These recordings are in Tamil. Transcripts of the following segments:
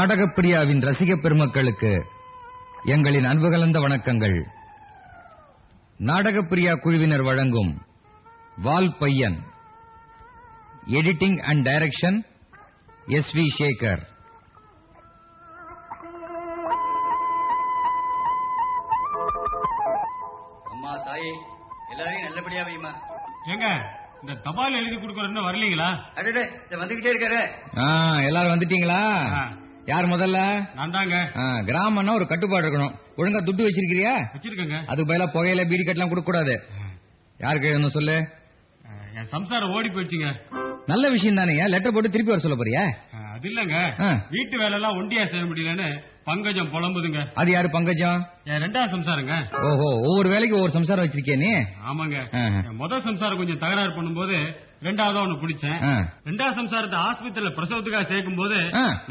நாடகப்பிரியாவின் ரசிக பெருமக்களுக்கு எங்களின் அன்பு கலந்த வணக்கங்கள். நாடகப்பிரியா குழுவினர் வழங்கும் Vaal Paiyan editing and direction S V Sekhar. அம்மா தாயே எல்லாரையும் நல்லபடியா வைமா ஏங்க இந்த தபால் எழுதி கொடுக்கறன்னு வரலீங்களா? அடடே வந்துகிட்டே இருக்காரு. ஆ, எல்லாரும் வந்துட்டீங்களா. யார் முதல்ல? நான் தாங்க கிராமம்னா ஒரு கட்டுப்பாடு இருக்கணும். ஒழுங்கா துட்டு வச்சிருக்கிறியா? வச்சிருக்கேங்க. அதுக்கு பதிலா புகையில பீடி கட்டலாம் கொடுக்க கூடாது யாருக்கு எழுதணும் சொல்லு? என் சம்சாரம் ஓடி போயிடுச்சுங்க. நல்ல விஷயம் தானே. லெட்டர் போட்டு திருப்பி வர சொல்ல போறியா? அது இல்லங்க. வீட்டு வேலை எல்லாம் ஒண்டியா செய்ய முடியலன்னு பங்கஜம் புலம்புதுங்க. அது யாரு பங்கஜம்? ரெண்டாவது சம்சாரங்க. ஓஹோ ஒவ்வொரு வேலைக்கு ஒவ்வொரு சம்சாரம் வச்சிருக்கிய நீ? ஆமாங்க. முதல் சம்சாரம் கொஞ்சம் தகராறு பண்ணும்போது ரெண்டாவதா ஒண்ணு பிடிச்சேன். ரெண்டாவது சம்சாரத்தை ஆஸ்பத்திரியில பிரசவத்துக்காக சேர்க்கும் போது.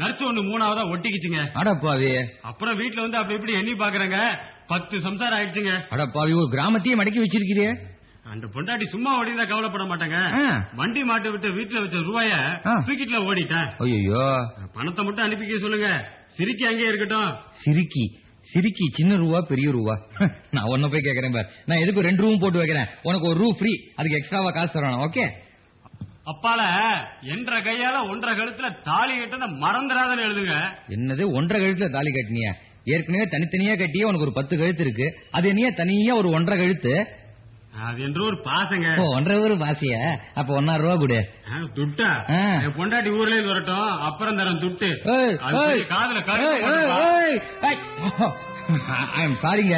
நர்ஸ் ஒண்ணு மூணாவதா ஒட்டிக்கிச்சுங்க. அடப்பாவி அப்புறம் வீட்டுல வந்து அப்படி இப்படி எண்ணி பாக்குறேங்க. பத்து சம்சாரம் ஆயிடுச்சுங்க. அடப்பாவி ஒரு கிராமத்தையே மடக்கி வச்சிருக்கிறியே. அந்த பொண்டாட்டி சும்மா ஓடினா கவலைப்பட மாட்டாங்க. வண்டி மாட்டு விட்டு வீட்டுல வச்ச ரூபாய. தூக்கிட்டுல ஓடிட்டேன். ஐயோ பணத்தை மட்டும் அனுப்பிக்க சொல்லுங்க. சிரிக்கி அங்கேயே இருக்கட்டும். சிரிக்கி சிரிக்கி சின்ன ரூபா பெரிய ரூபா நான் ஒன்ன போய் கேக்குறேன் பார். நான் எதுக்கு ரெண்டு ரூம் போட்டு வைக்கிறேன்? உனக்கு ஒரு ரூ ஃப்ரீ அதுக்கு எக்ஸ்ட்ராவா காசு தரணும் ஓகே அப்பால என்ற கையால ஒன்றரை கழுத்துல தாலி கட்டத மறந்துடாதன்னு எழுதுங்க. என்னது ஒன்றரை கழுத்துல தாலி கட்டினிய? ஏற்கனவே தனித்தனியா கட்டியே உனக்கு ஒரு பத்து கழுத்து இருக்கு. அது என்னைய தனியா ஒரு ஒன்றரை கழுத்து? அது என்று ஒரு பாசங்க. ஓ ஒன்றரை ஒரு பாசிய? அப்ப ஒன்னாயிரம் ரூபா கொடு. துட்டா? பொண்டாட்டி ஊர்ல இருந்து வரட்டும் அப்புறம் தரம் துட்டு. காதுல கழுத்து ஏய், போட்டுப்பா. ஏய், ஏய். ஐ எம் சாரிங்க.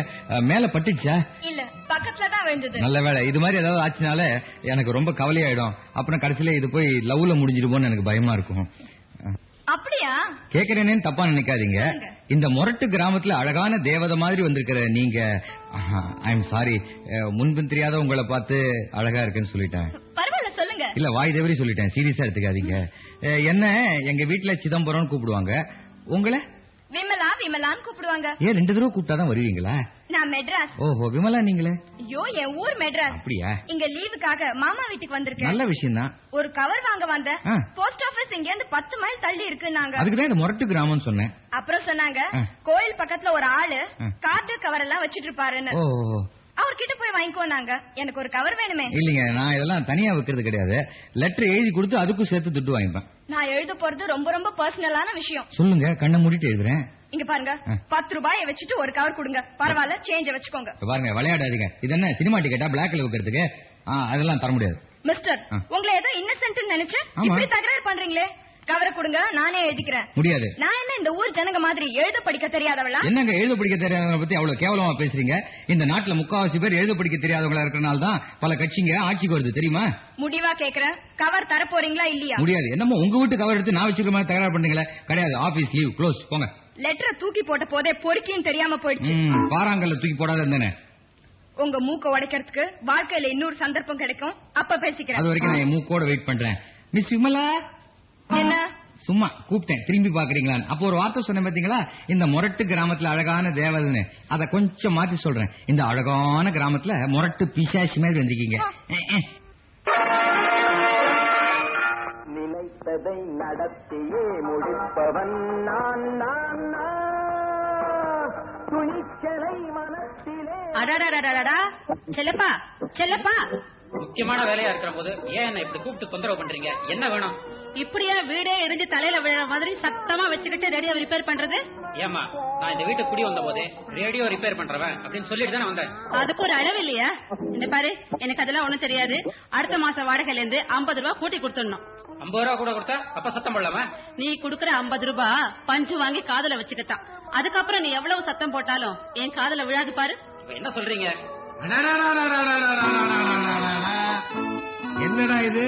மேல பட்டுச்சா? இல்ல பக்கத்துல தான் விழுந்தது. நல்ல வேலை இது மாதிரி ஏதாவது ஆச்சுனால எனக்கு ரொம்ப கவலையாயிடும். அப்புறம் கடைசியில இது போய் லவ்ல முடிஞ்சிடுமோன்னு எனக்கு பயமா இருக்கும். அப்படியா? கேக்குறேனேன்னு தப்பா நினைக்காதீங்க. இந்த முரட்டு கிராமத்துல அழகான தேவதை மாதிரி வந்திருக்கிற நீங்க ஐ எம் சாரி முன்பின் தெரியாத உங்களை பார்த்து அழகா இருக்குன்னு சொல்லிட்டேன். பரவாயில்ல சொல்லுங்க. இல்ல வாய் தவறி சொல்லிட்டேன். சீரியஸா எடுத்துக்காதீங்க. என்ன எங்க வீட்டுல சிதம்பரம்னு கூப்பிடுவாங்க. உங்களை? விமலா விமலான்னு கூப்பிடுவாங்க. ஏன் ரெண்டு தடவை கூப்பிட்டாதான் வருவீங்களா? நான் மெட்ராஸ். ஓஹோ விமலா நீங்களே? ஐயோ என் ஊர் மெட்ராஸ். அப்படியா? இங்க லீவுக்காக மாமா வீட்டுக்கு வந்திருக்கேன். நல்ல விஷயம் தான் ஒரு கவர் வாங்க வந்தேன். ஆ. போஸ்ட் ஆபீஸ் இங்க இருந்து பத்து மைல் தள்ளி இருக்குன்னாங்க. அதுக்கு தான் இந்த முரட்டு கிராமம்னு சொன்னேன். அப்புறம் சொன்னாங்க. கோயில் பக்கத்துல ஒரு ஆளு ஆ. கார்டு கவர் எல்லாம் வச்சிட்டு இருப்பாருன்னு. அவர்கிட்ட போய் வாங்கிக்கோனாங்க எனக்கு ஒரு கவர் வேணுமே. இல்லைங்க நான் இதெல்லாம் தனியா வைக்கிறது கிடையாது. லெட்டர் எழுதி கொடுத்து அதுக்கும் சேர்த்து துட்டு வாங்கிப்பேன். நான் எழுத போறது ரொம்ப ரொம்ப பர்சனலான விஷயம். சொல்லுங்க கண்ணை மூடிட்டு எழுதுறேன். இங்க பாருங்க. பத்து ரூபாயை வச்சுட்டு ஒரு கவர் கொடுங்க. பரவாயில்ல சேஞ்ச வச்சுக்கோங்க. பாருங்க விளையாடாதீங்க. இது என்ன சினிமா டிக்கெட்டா பிளாக்ல வைக்கிறதுக்கு? அதெல்லாம் தர முடியாது. மிஸ்டர். உங்களை ஏதோ இன்னசென்ட் நினைச்சு. இப்படி தகராறு பண்றீங்களே. கவரை கொடுங்க நானே எழுதிக்கிறேன். முடியாது. நான் என்ன இந்த ஊர் ஜனங்க மாதிரி எழுத படிக்க தெரியாதவளா? என்னங்க எழுத படிக்க தெரியாதவங்க பத்தி அவ்வளவு கேவலமா பேசுறீங்க? இந்த நாட்டுல முக்காவாசி பேர் எழுத படிக்க தெரியாதவங்களா இருக்கறனால தான் பல கட்சிங்க ஆட்சிக்கு வருது தெரியுமா? முடிவா கேக்குறேன். கவர் தர போறீங்களா இல்லையா? முடியாது. என்னமோ உங்க வீட்டு கவர் எடுத்து நான் வச்சிருக்க மாதிரி தகராறு பண்றீங்களே. கிடையாது. ஆபீஸ் லீவ் க்ளோஸ் போங்க. லெட்டரை தூக்கி போட்ட போதே பொறுக்கின்னு தெரியாம போயிடுச்சு. பாறாங்கல்ல தூக்கி போடாத இருந்தேனே உங்க மூக்க உடைக்கிறதுக்கு வாழ்க்கையில இன்னொரு சந்தர்ப்பம் கிடைக்கும். அப்ப பேசிக்கிறேன். அது வரைக்கும் நான் மூக்கோட வெயிட் பண்றேன். மிஸ் விமலா? என்ன? சும்மா கூப்பிட்டேன். திரும்பி பாக்குறீங்களான்னு அப்போ ஒரு வார்த்தை சொன்னேன் பாத்தீங்களா? இந்த முரட்டு கிராமத்துல அழகான தேவதைன்னு. அத கொஞ்சம் மாத்தி சொல்றேன். இந்த அழகான கிராமத்துல முரட்டு பிசாசி மாதிரி அஹ். நினைத்ததை நடத்தியே முடிப்பவன் நான் நான் நான். துணிச்சலை மனத்திலே. அடாடாடாடாடா செல்லப்பா செல்லப்பா. முக்கியமான வேலையா இருக்கிற போது ஏன் என்ன இப்படி கூப்பிட்டு தொந்தரவு பண்றீங்க? என்ன வேணும்? இப்படியா வீடே இடிஞ்சு தலையில விழற மாதிரி சத்தமா வச்சுக்கிட்டு ரேடியோ ரிப்பேர் பண்றது? ஏமா நான் இந்த வீட்டுக்கு குடி வந்த போதே ரேடியோ ரிப்பேர் பண்றவன் அப்படின்னு சொல்லிட்டு தானே வந்தேன். அதுக்கு ஒரு அளவு இல்லையா? இந்த பாரு எனக்கு அதெல்லாம் ஒண்ணும் தெரியாது. அடுத்த மாசம் வாடகையில இருந்து ஐம்பது ரூபாய் கூட்டி கொடுத்துடணும். ஐம்பது ரூபா கூட கொடுத்தா அப்ப சத்தம் போடலாமா? நீ குடுக்கற ஐம்பது ரூபாய் பஞ்சு வாங்கி காதுல வச்சுக்கிட்டான். அதுக்கப்புறம் நீ எவ்வளவு சத்தம் போட்டாலும் என் காதுல விழாது பாரு. என்ன சொல்றீங்க? என்னடா இது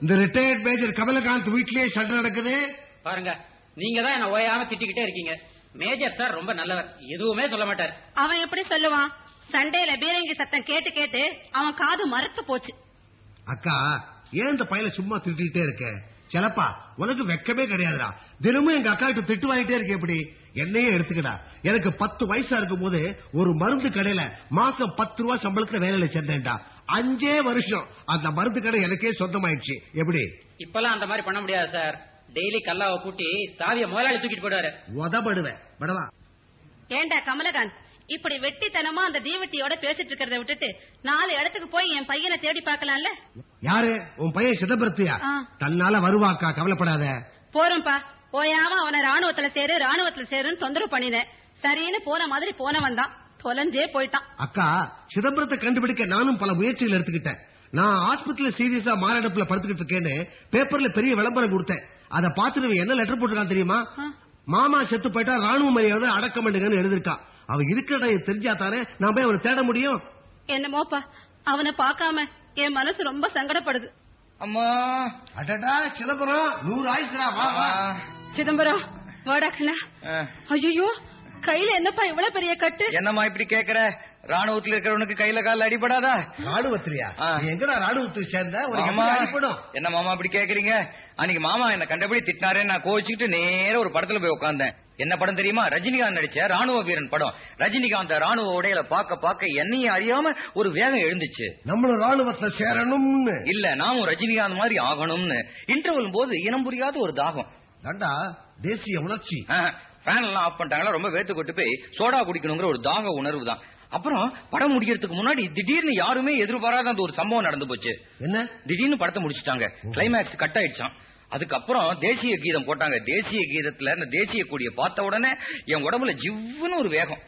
இந்த ரிட்டையர்ட் மேஜர் கமலகாந்த் வீட்லயே சண்டை நடக்குது. பாருங்க நீங்க தான் என்ன ஓயாம திட்டிக்கிட்டே இருக்கீங்க. மேஜர் சார் ரொம்ப நல்லவர் எதுவுமே சொல்ல மாட்டார். அவன் எப்படி சொல்லுவான்? சண்டையில பீரங்கி சத்தம் கேட்டு கேட்டு அவன் காது மரத்து போச்சு. அக்கா ஏன் இந்த பையல சும்மா திட்டிகிட்டே இருக்க? சிலப்பா உனக்கு வெக்கமே கிடையாதுடா. தினமும் எங்க அக்கா கிட்ட திட்டு வாங்கிட்டே இருக்க எப்படி? என்னையே எடுத்துக்கடா. எனக்கு பத்து வயசா இருக்கும் போது ஒரு மருந்து கடையில மாசம் பத்து ரூபா சம்பளத்துல வேலையில சேர்ந்தேன்டா. அஞ்சே வருஷம். அந்த மருந்து கடை எனக்கே சொந்தமாயிடுச்சு. எப்படி? இப்பெல்லாம் அந்த மாதிரி பண்ண முடியாது சார். டெய்லி கல்லாவை கூட்டி சாவிய முதலாளி தூக்கிட்டு போயிடுவாரு. உதப்படுவேன். படவா ஏண்டா கமலகாந்த் இப்படி வெட்டித்தனமா அந்த தீவட்டியோட பேசிட்டு இருக்கிறத விட்டுட்டு நாலு இடத்துக்கு போய் என் பையனை தேடி பார்க்கலாம்ல? யாரு? உன் பையன் சிதம்பரத்தியா. தன்னால வருவாக்கா? கவலைப்படாத. போறோம்ப்பா போயாம அவனை ராணுவத்துல சேரு ராணுவத்துல சேருன்னு தொந்தரவு பண்ணினேன். சரின்னு போன மாதிரி போனவன் தான் தொலைஞ்சே போயிட்டான். அக்கா சிதம்பரத்தை கண்டுபிடிக்க நானும் பல முயற்சிகள் எடுத்துக்கிட்டேன். நான் ஆஸ்பத்திரியில சீரியஸா மாரடைப்புல படுத்துக்கிட்டு இருக்கேன்னு பேப்பர்ல பெரிய விளம்பரம் கொடுத்தேன். அதை பார்த்துட்டு இவன் என்ன லெட்டர் போட்டிருக்கான் தெரியுமா? மாமா செத்து போயிட்டா ராணுவ மரியாதை அடக்கம் பண்ணுங்கன்னு எழுதிருக்கான் அவன் இருக்கிற தெரிஞ்சா தானே நான் போய் அவனை தேட முடியும்? என்னமோப்பா அவனை பார்க்காம என் மனசு ரொம்ப சங்கடப்படுது. அம்மா. அடடா சிதம்பரம் நூறு ஆயிசுரா வா வா. சிதம்பரம் ஐயோ கையில என்னப்பா இவ்வளவு பெரிய கட்டு? என்னம்மா இப்படி கேக்குற? ராணுவத்துல இருக்கிறவனுக்கு கையில கால அடிபடாதா? ராணுவத்திலியா எங்கடா ராணுவத்துக்கு சேர்ந்த? எப்படி அடிபடும். என்ன மாமா இப்படி கேக்குறீங்க? அன்னைக்கு மாமா என்ன கண்டபடி திட்டினாரே நான் கோச்சிக்கிட்டு நேரா ஒரு படத்துல போய் உட்கார்ந்தேன் என்ன படம் தெரியுமா? ரஜினிகாந்த் நடிச்ச ராணுவ வீரன் படம். ரஜினிகாந்த் ராணுவ உடையில பாக்க பாக்க என்னையும் அறியாம ஒரு வேகம் எழுந்துச்சு. நம்மளும் ராணுவத்துல சேரணும்னு. இல்ல நாமும் ரஜினிகாந்த் மாதிரி ஆகணும்னு. இன்டர்வல் போது இனம் புரியாத ஒரு தாகம். தாண்டா தேசிய உணர்ச்சி. ஃபேன் எல்லாம் ஆஃப் பண்ணிட்டாங்களா ரொம்ப வேத்து கொட்டு போய் சோடா குடிக்கணுங்கிற ஒரு தாக உணர்வு தான். அப்புறம் படம் முடிக்கிறதுக்கு முன்னாடி திடீர்னு யாருமே எதிர்பாராத அந்த ஒரு சம்பவம் நடந்து போச்சு. என்ன? திடீர்னு படத்தை முடிச்சிட்டாங்க. கிளைமேக்ஸ் கட் ஆயிடுச்சான் அதுக்கப்புறம் தேசிய கீதம் போட்டாங்க. தேசிய கீதத்துல அந்த தேசிய கொடியை பார்த்த உடனே என் உடம்புல ஜிவ்வுன்னு ஒரு வேகம்.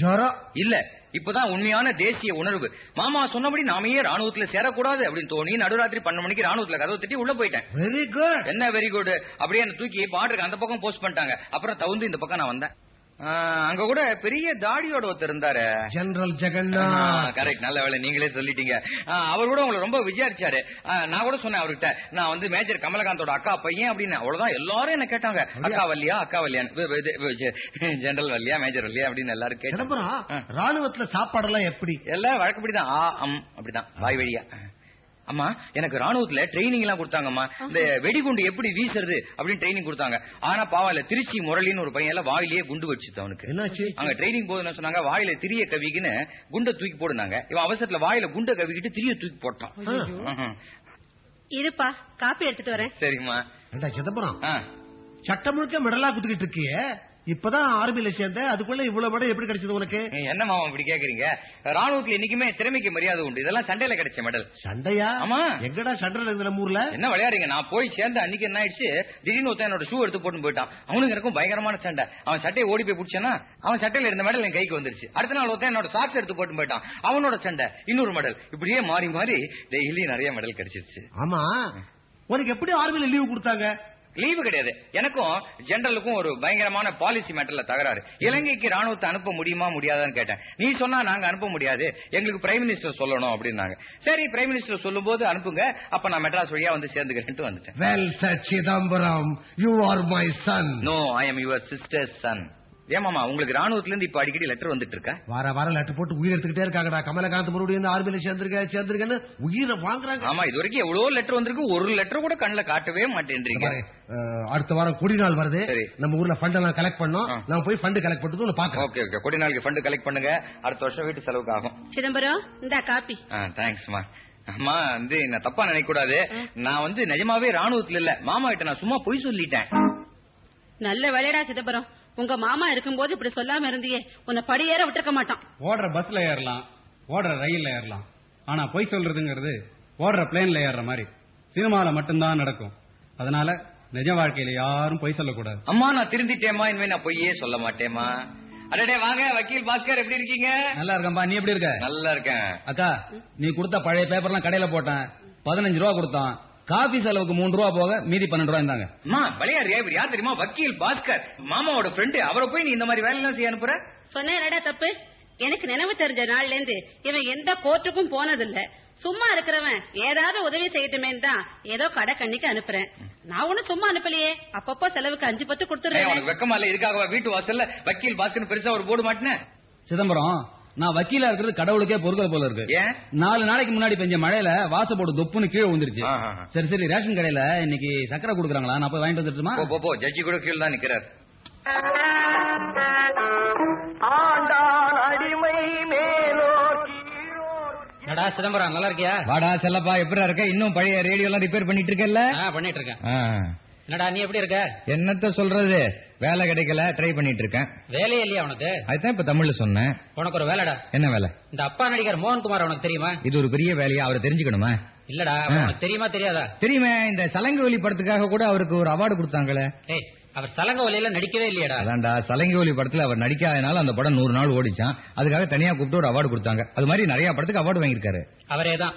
ஜரம் இல்ல இப்பதான் உண்மையான தேசிய உணர்வு. மாமா சொன்னபடி நாமையே ராணுவத்துல சேரக்கூடாது அப்படின்னு தோணி நடுராத்திரி பன்னெண்டு மணிக்கு ராணுவத்துல கதவு தட்டி உள்ள போயிட்டேன். வெரி குட் என்ன வெரி குட் அப்படியே என்ன தூக்கி பாட்டுக்கு அந்த பக்கம் போஸ்ட் பண்ணிட்டாங்க. அப்புறம் தவுந்து இந்த பக்கம் நான் வந்தேன். அங்க கூட பெரிய தாடியோட ஒருத்தர் இருந்தாரு. ஜெனரல் ஜெகநாத் கரெக்ட் நல்ல வேலை நீங்களே சொல்லிட்டீங்க. அவர் கூட உங்களை ரொம்ப விசாரிச்சாரு. நான் கூட சொன்னேன் அவர்கிட்ட. நான் வந்து மேஜர் கமலகாந்தோட அக்கா பையன் அப்படின்னு. அவ்வளவுதான். எல்லாரும் என்ன கேட்டாங்க. அக்கா வல்லியா அக்கா வல்லியான்னு ஜெனரல் வல்லியா மேஜர் வல்லியா அப்படின்னு எல்லாரும் சிதம்பரம் ராணுவத்துல சாப்பாடெல்லாம் எப்படி? எல்லாம் வழக்கப்படிதான். ஆ அம் அப்படிதான். வாய் வழியா. அம்மா எனக்கு ராணுவத்துல ட்ரைனிங் எல்லாம் கொடுத்தாங்கம்மா. இந்த வெடிகுண்டு எப்படி வீசுறது அப்படின்னு ட்ரைனிங் கொடுத்தாங்க. ஆனா பாவம் திருச்சி முரளின்னு ஒரு பையன் எல்லாம் வாயிலேயே குண்டு வச்சுது அவனுக்கு. என்னாச்சு? அங்க ட்ரைனிங் போது என்ன சொன்னாங்க வாயில திரிய கவிக்குன்னு குண்டை தூக்கி போடுனாங்க. இவன் அவசரத்துல வாயில குண்டை கவிக்கிட்டு திரிய தூக்கி போட்டான். இருப்பா காப்பி எடுத்துட்டு வரேன். சரிம்மா. சிதம்பரம். சட்டம் முழுக்க மெடலா குத்துக்கிட்டு இருக்கியே? இப்பதான் ஆர்மியில சேர்ந்த அதுக்குள்ள இவ்வளவு மெடல் எப்படி கிடைச்சது உனக்கு? என்ன மாமா இப்படி கேக்குறீங்க? ராணுவத்துல என்னைக்குமே திறமைக்கு மரியாதை உண்டு. இதெல்லாம் சண்டையில கிடைச்ச மெடல் சண்டையா? ஆமா. எங்கடா சண்டை நடக்குது நம்ம ஊர்ல? என்ன விளையாடுறீங்க? நான் போய் சேர்ந்த அன்னைக்கு என்ன ஆயிடுச்சு? திடீர்னு ஒருத்தன் என்னோட ஷூ எடுத்து போட்டு போயிட்டான். அவனுக்கு எனக்கும் பயங்கரமான சண்டை. அவன் சட்டையை ஓடி போய் பிடிச்சானா? அவன் சட்டையில இருந்த மெடல் என் கைக்கு வந்துருச்சு. அடுத்த நாள் ஒருத்தன் என்னோட சாக்ஸ் எடுத்து போட்டு போயிட்டான். அவனோட சண்டை. இன்னொரு மெடல் இப்படியே மாறி மாறி டெய்லி நிறைய மெடல் கிடைச்சிருச்சு. ஆமா. உனக்கு எப்படி ஆர்மியில லீவு கொடுத்தாங்க? லீவு கிடையாது. எனக்கும் ஜெனரலுக்கும் ஒரு பயங்கரமான பாலிசி மேட்டர்ல தகராறு. இலங்கைக்கு ராணுவத்தை அனுப்ப முடியுமா முடியாதான்னு கேட்டேன். நீ சொன்னா நாங்க அனுப்ப முடியாது. எங்களுக்கு பிரைம் மினிஸ்டர் சொல்லணும் அப்படின்னாங்க. சரி பிரைம் மினிஸ்டர் சொல்லும் போது அனுப்புங்க. அப்ப நான் மெட்ராஸ் வழியா வந்து சேர்ந்துக்கிறேன்ட்டு வந்துட்டேன். Well sir Chidambaram you are my son no I am your sister son ஏமாமா உங்களுக்கு ராணுவத்துல இருந்து இப்ப அடிக்கடி லெட்டர் வந்துட்டு இருக்கா வார வாரம் லெட்டர் போட்டு உயிர் எடுத்துக்கிட்டே இருக்காங்கடா. கமலகாந்த் மறுபடியும் ஆர்மியில சேர்ந்திருக்க சேர்ந்திருக்கேன்னு உயிரை வாங்குறாங்க. ஆமா இது வரைக்கும் எவ்வளவு லெட்டர் வந்திருக்கு. ஒரு லெட்டர் கூட கண்ணுல காட்டவே மாட்டேன்றீங்க. அடுத்த வாரம் கொடி நாள் வருது. நம்ம ஊர்ல ஃபண்ட் எல்லாம் கலெக்ட் பண்ணோம். நான் போய் ஃபண்ட் கலெக்ட் பண்ணிட்டு உன்னை பாக்கிறேன் ஓகே ஓகே. கொடி நாளுக்கு ஃபண்ட் கலெக்ட் பண்ணுங்க. அடுத்த வருஷம் வீட்டு செலவுக்கு ஆகும் சிதம்பரம் இந்தா காப்பி தேங்க்ஸ்மா அம்மா வந்து என்ன தப்பா நினைக்க கூடாது நான் வந்து நிஜமாவே ராணுவத்துல இல்ல. மாமா கிட்ட நான் சும்மா பொய் சொல்லிட்டேன். நல்ல வேலைடா சிதம்பரம். உங்க மாமா இருக்கும்போது இப்படி சொல்லாம இருந்தியே உன்னை படியேற விட்டுருக்க மாட்டான். ஓடுற பஸ்ல ஏறலாம் ஓடுற ரயில்ல ஏறலாம். ஆனா பொய் சொல்றதுங்கிறது ஓடுற பிளேன்ல ஏறுற மாதிரி. சினிமால மட்டும்தான் நடக்கும். அதனால நிஜ வாழ்க்கையில யாரும் பொய் சொல்லக்கூடாது. அம்மா நான் திருந்திட்டேம்மா இனிமே நான் பொய்யே சொல்ல மாட்டேம்மா. அடடே வாங்க வக்கீல் பாஸ்கர் எப்படி இருக்கீங்க? நல்லா இருக்கேன்பா நீ எப்படி இருக்க? நல்லா இருக்கேன். அக்கா நீ கொடுத்த பழைய பேப்பர்லாம் கடையில போட்டேன். பதினஞ்சு ரூபா கொடுத்தான். காபி செலவுக்கு மூணு ரூபா போக மீதி பன்னெண்டு ரூபா இருந்தாங்க அம்மா விளையாடுறியா யார் தெரியுமா? வக்கீல் பாஸ்கர். மாமாவோட ஃப்ரெண்டு அவரை போய் நீ இந்த மாதிரி வேலை செய்ய அனுப்புற? சொன்னேடா தப்பு? எனக்கு நினைவு தெரிஞ்ச நாள்ல இருந்து இவன் எந்த கோர்ட்டுக்கும் போனதில்ல. சும்மா இருக்கிறவன் ஏதாவது உதவி செய்யட்டுமே தான் ஏதோ கடை கண்ணிக்கு அனுப்புறேன். நான் ஒண்ணும் சும்மா அனுப்பலையே. அப்பப்போ செலவுக்கு அஞ்சு பத்து உனக்கு வெக்கமா இல்ல. இதுக்காக வீட்டு வாசல்ல வக்கீல் பாஸ்கர் பெருசா ஒரு போர்டு மாட்டினேன் சிதம்பரம் நான் வக்கீலா இருக்கிறது கடவுளுக்கே பொறுக்கல் போல இருக்கு. ஏன்? நாலு நாளைக்கு முன்னாடி பெஞ்ச மழையில வாச போட்டு தொப்புன்னு கீழே வந்துருச்சு. சரி சரி ரேஷன் கடையில இன்னைக்கு சக்கரை கொடுக்குறாங்களா? நான் போய் வாங்கிட்டு வந்துட்டுமா போ, போ போ. ஜட்ஜி கூட கீழ் தான் நிக்கிறார். ஆண்டான் அடிமை மேலோர் கீழோர். என்னடா சிதம்பரம் நல்லா இருக்கியா? வாடா செல்லப்பா. எப்படா இருக்க? இன்னும் பழைய ரேடியோ எல்லாம் ரிப்பேர் பண்ணிட்டு இருக்கல பண்ணிட்டு இருக்கேன். என்னடா நீ எப்படி இருக்க? என்னத்த சொல்றது? வேலை கிடைக்கல ட்ரை பண்ணிட்டு இருக்கேன் வேலையே இல்லையா உனக்கு? அதுதான் இப்ப தமிழ்ல சொன்னேன். உனக்கு ஒரு வேலைடா. என்ன வேலை? இந்த அப்பா நடிகர் மோகன்குமார் உனக்கு தெரியுமா? இது ஒரு பெரிய வேலையா? அவரை தெரிஞ்சுக்கணுமா? இல்லடா. உனக்கு தெரியுமா தெரியாதா? தெரியுமே இந்த சலங்கு ஒலி படத்துக்காக கூட அவருக்கு ஒரு அவார்டு கொடுத்தாங்களே. அவர் சலங்க வலையில நடிக்கவே இல்லையடா. அதான்டா சலங்கி ஒலி படத்துல அவர் நடிக்காதனால அந்த படம் நூறு நாள் ஓடிச்சான். அதுக்காக தனியா கூப்பிட்டு ஒரு அவார்டு கொடுத்தாங்க. அது மாதிரி நிறைய படத்துக்கு அவார்டு வாங்கியிருக்காரு. அவரே தான்.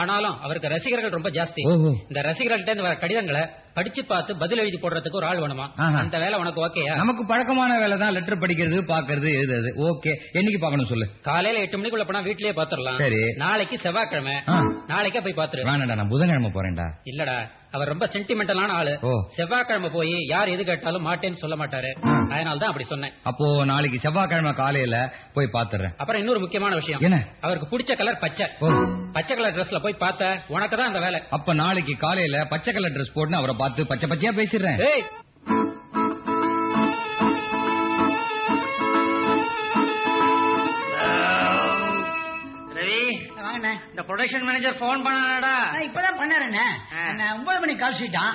ஆனாலும் அவருக்கு ரசிகர்கள் ரொம்ப ஜாஸ்தி. இந்த ரசிகர்கள்ட்ட இருந்து வர கடிதங்களை படிச்சு பார்த்து பதில் எழுதி போடுறதுக்கு ஒரு ஆள் வேணுமா. அந்த வேலை உனக்கு ஓகேயா நமக்கு பழக்கமான வேலை தான் லெட்டர் படிக்கிறது பாக்குறது எழுதுறது. ஓகே என்னைக்கு பார்க்கணும் சொல்லு? காலையில எட்டு மணிக்குள்ள போனா வீட்லயே பாத்துரலாம் சரி. நாளைக்கு செவ்வாய்க்கிழமை. நாளைக்கே போய் பாத்துரு வேணாடா நான் புதன்கிழமை போறேன்டா. இல்லடா அவர் ரொம்ப சென்டிமெண்டலான ஆளு. செவ்வாய்க்கிழமை போய் யார் எது கேட்டாலும் மாட்டேன்னு சொல்ல மாட்டாரு. அதனால தான் அப்படி சொன்னேன். அப்போ நாளைக்கு செவ்வாய்க்கிழமை காலையில போய் பாத்துறேன் அப்புறம் இன்னொரு முக்கியமான விஷயம். என்ன? அவருக்கு பிடிச்ச கலர் பச்சை. பச்சை கலர் ட்ரெஸ்ல போய் பார்த்த உனக்கு தான் அந்த வேலை. அப்ப நாளைக்கு காலையில பச்சை கலர் ட்ரெஸ் போட்டு அவரை பார்த்து பச்சை பச்சையா பேசிடுறேன். இந்த ப்ரொடக்ஷன் மேனேஜர் போன் பண்ணானடா. ஆ, இப்பதான் பண்ணாருண்ணே ஆ. என்ன ஒன்பது மணிக்கு கால் ஷீட்டான்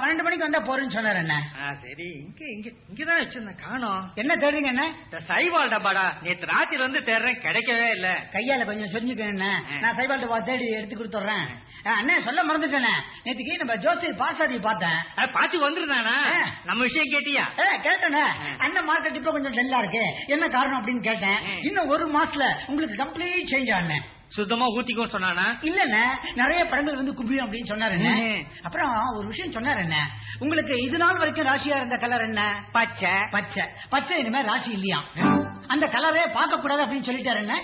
பன்னெண்டு மணிக்கு வந்தா போறேன்னு சொன்னாருண்ணே ஆ, சரி. இங்க இங்க இங்கதான் வச்சிருந்தேன். காணோம். என்ன தேடுறீங்க அண்ணே? இந்த சைபால் டப்பாடா. நேத்து ராத்திரி வந்து தேடுறேன். கிடைக்கவே இல்ல. கையால கொஞ்சம் செஞ்சுக்கண்ணே ஆ. நான் சைபால்ட்ட பா தேடி எடுத்து கொடுத்துட்றேன். ஆ, அண்ணே சொல்ல மறந்துட்டேனே. நேற்றுக்கு நம்ம ஜோசியர் பாசாதி பார்த்தேன். பாத்து வந்துருந்தானா. நம்ம விஷயம் கேட்டியா? கேட்டேனே. அண்ணன் மார்க்கெட் இப்ப கொஞ்சம் டல்லா இருக்கு. என்ன காரணம் அப்படின்னு கேட்டேன். இன்னும் ஒரு மாசத்துல உங்களுக்கு கம்ப்ளீட் சேஞ்ச் ஆனேன் சுத்தமா ஊத்திக்கோன்னு சொன்னானா? இல்லண்ணே நிறைய படங்கள் வந்து குவியும் அப்படின்னு சொன்னாரு. அப்புறம் ஒரு விஷயம் சொன்னாரு என்ன உங்களுக்கு இது நாள் வரைக்கும் ராசியா இருந்த கலர் என்ன? பச்சை. பச்சை. பச்சை இனிமே ராசி இல்லையா அந்த கலரே பார்க்க கூடாது அப்படின்னு சொல்லிட்டாரு என்ன?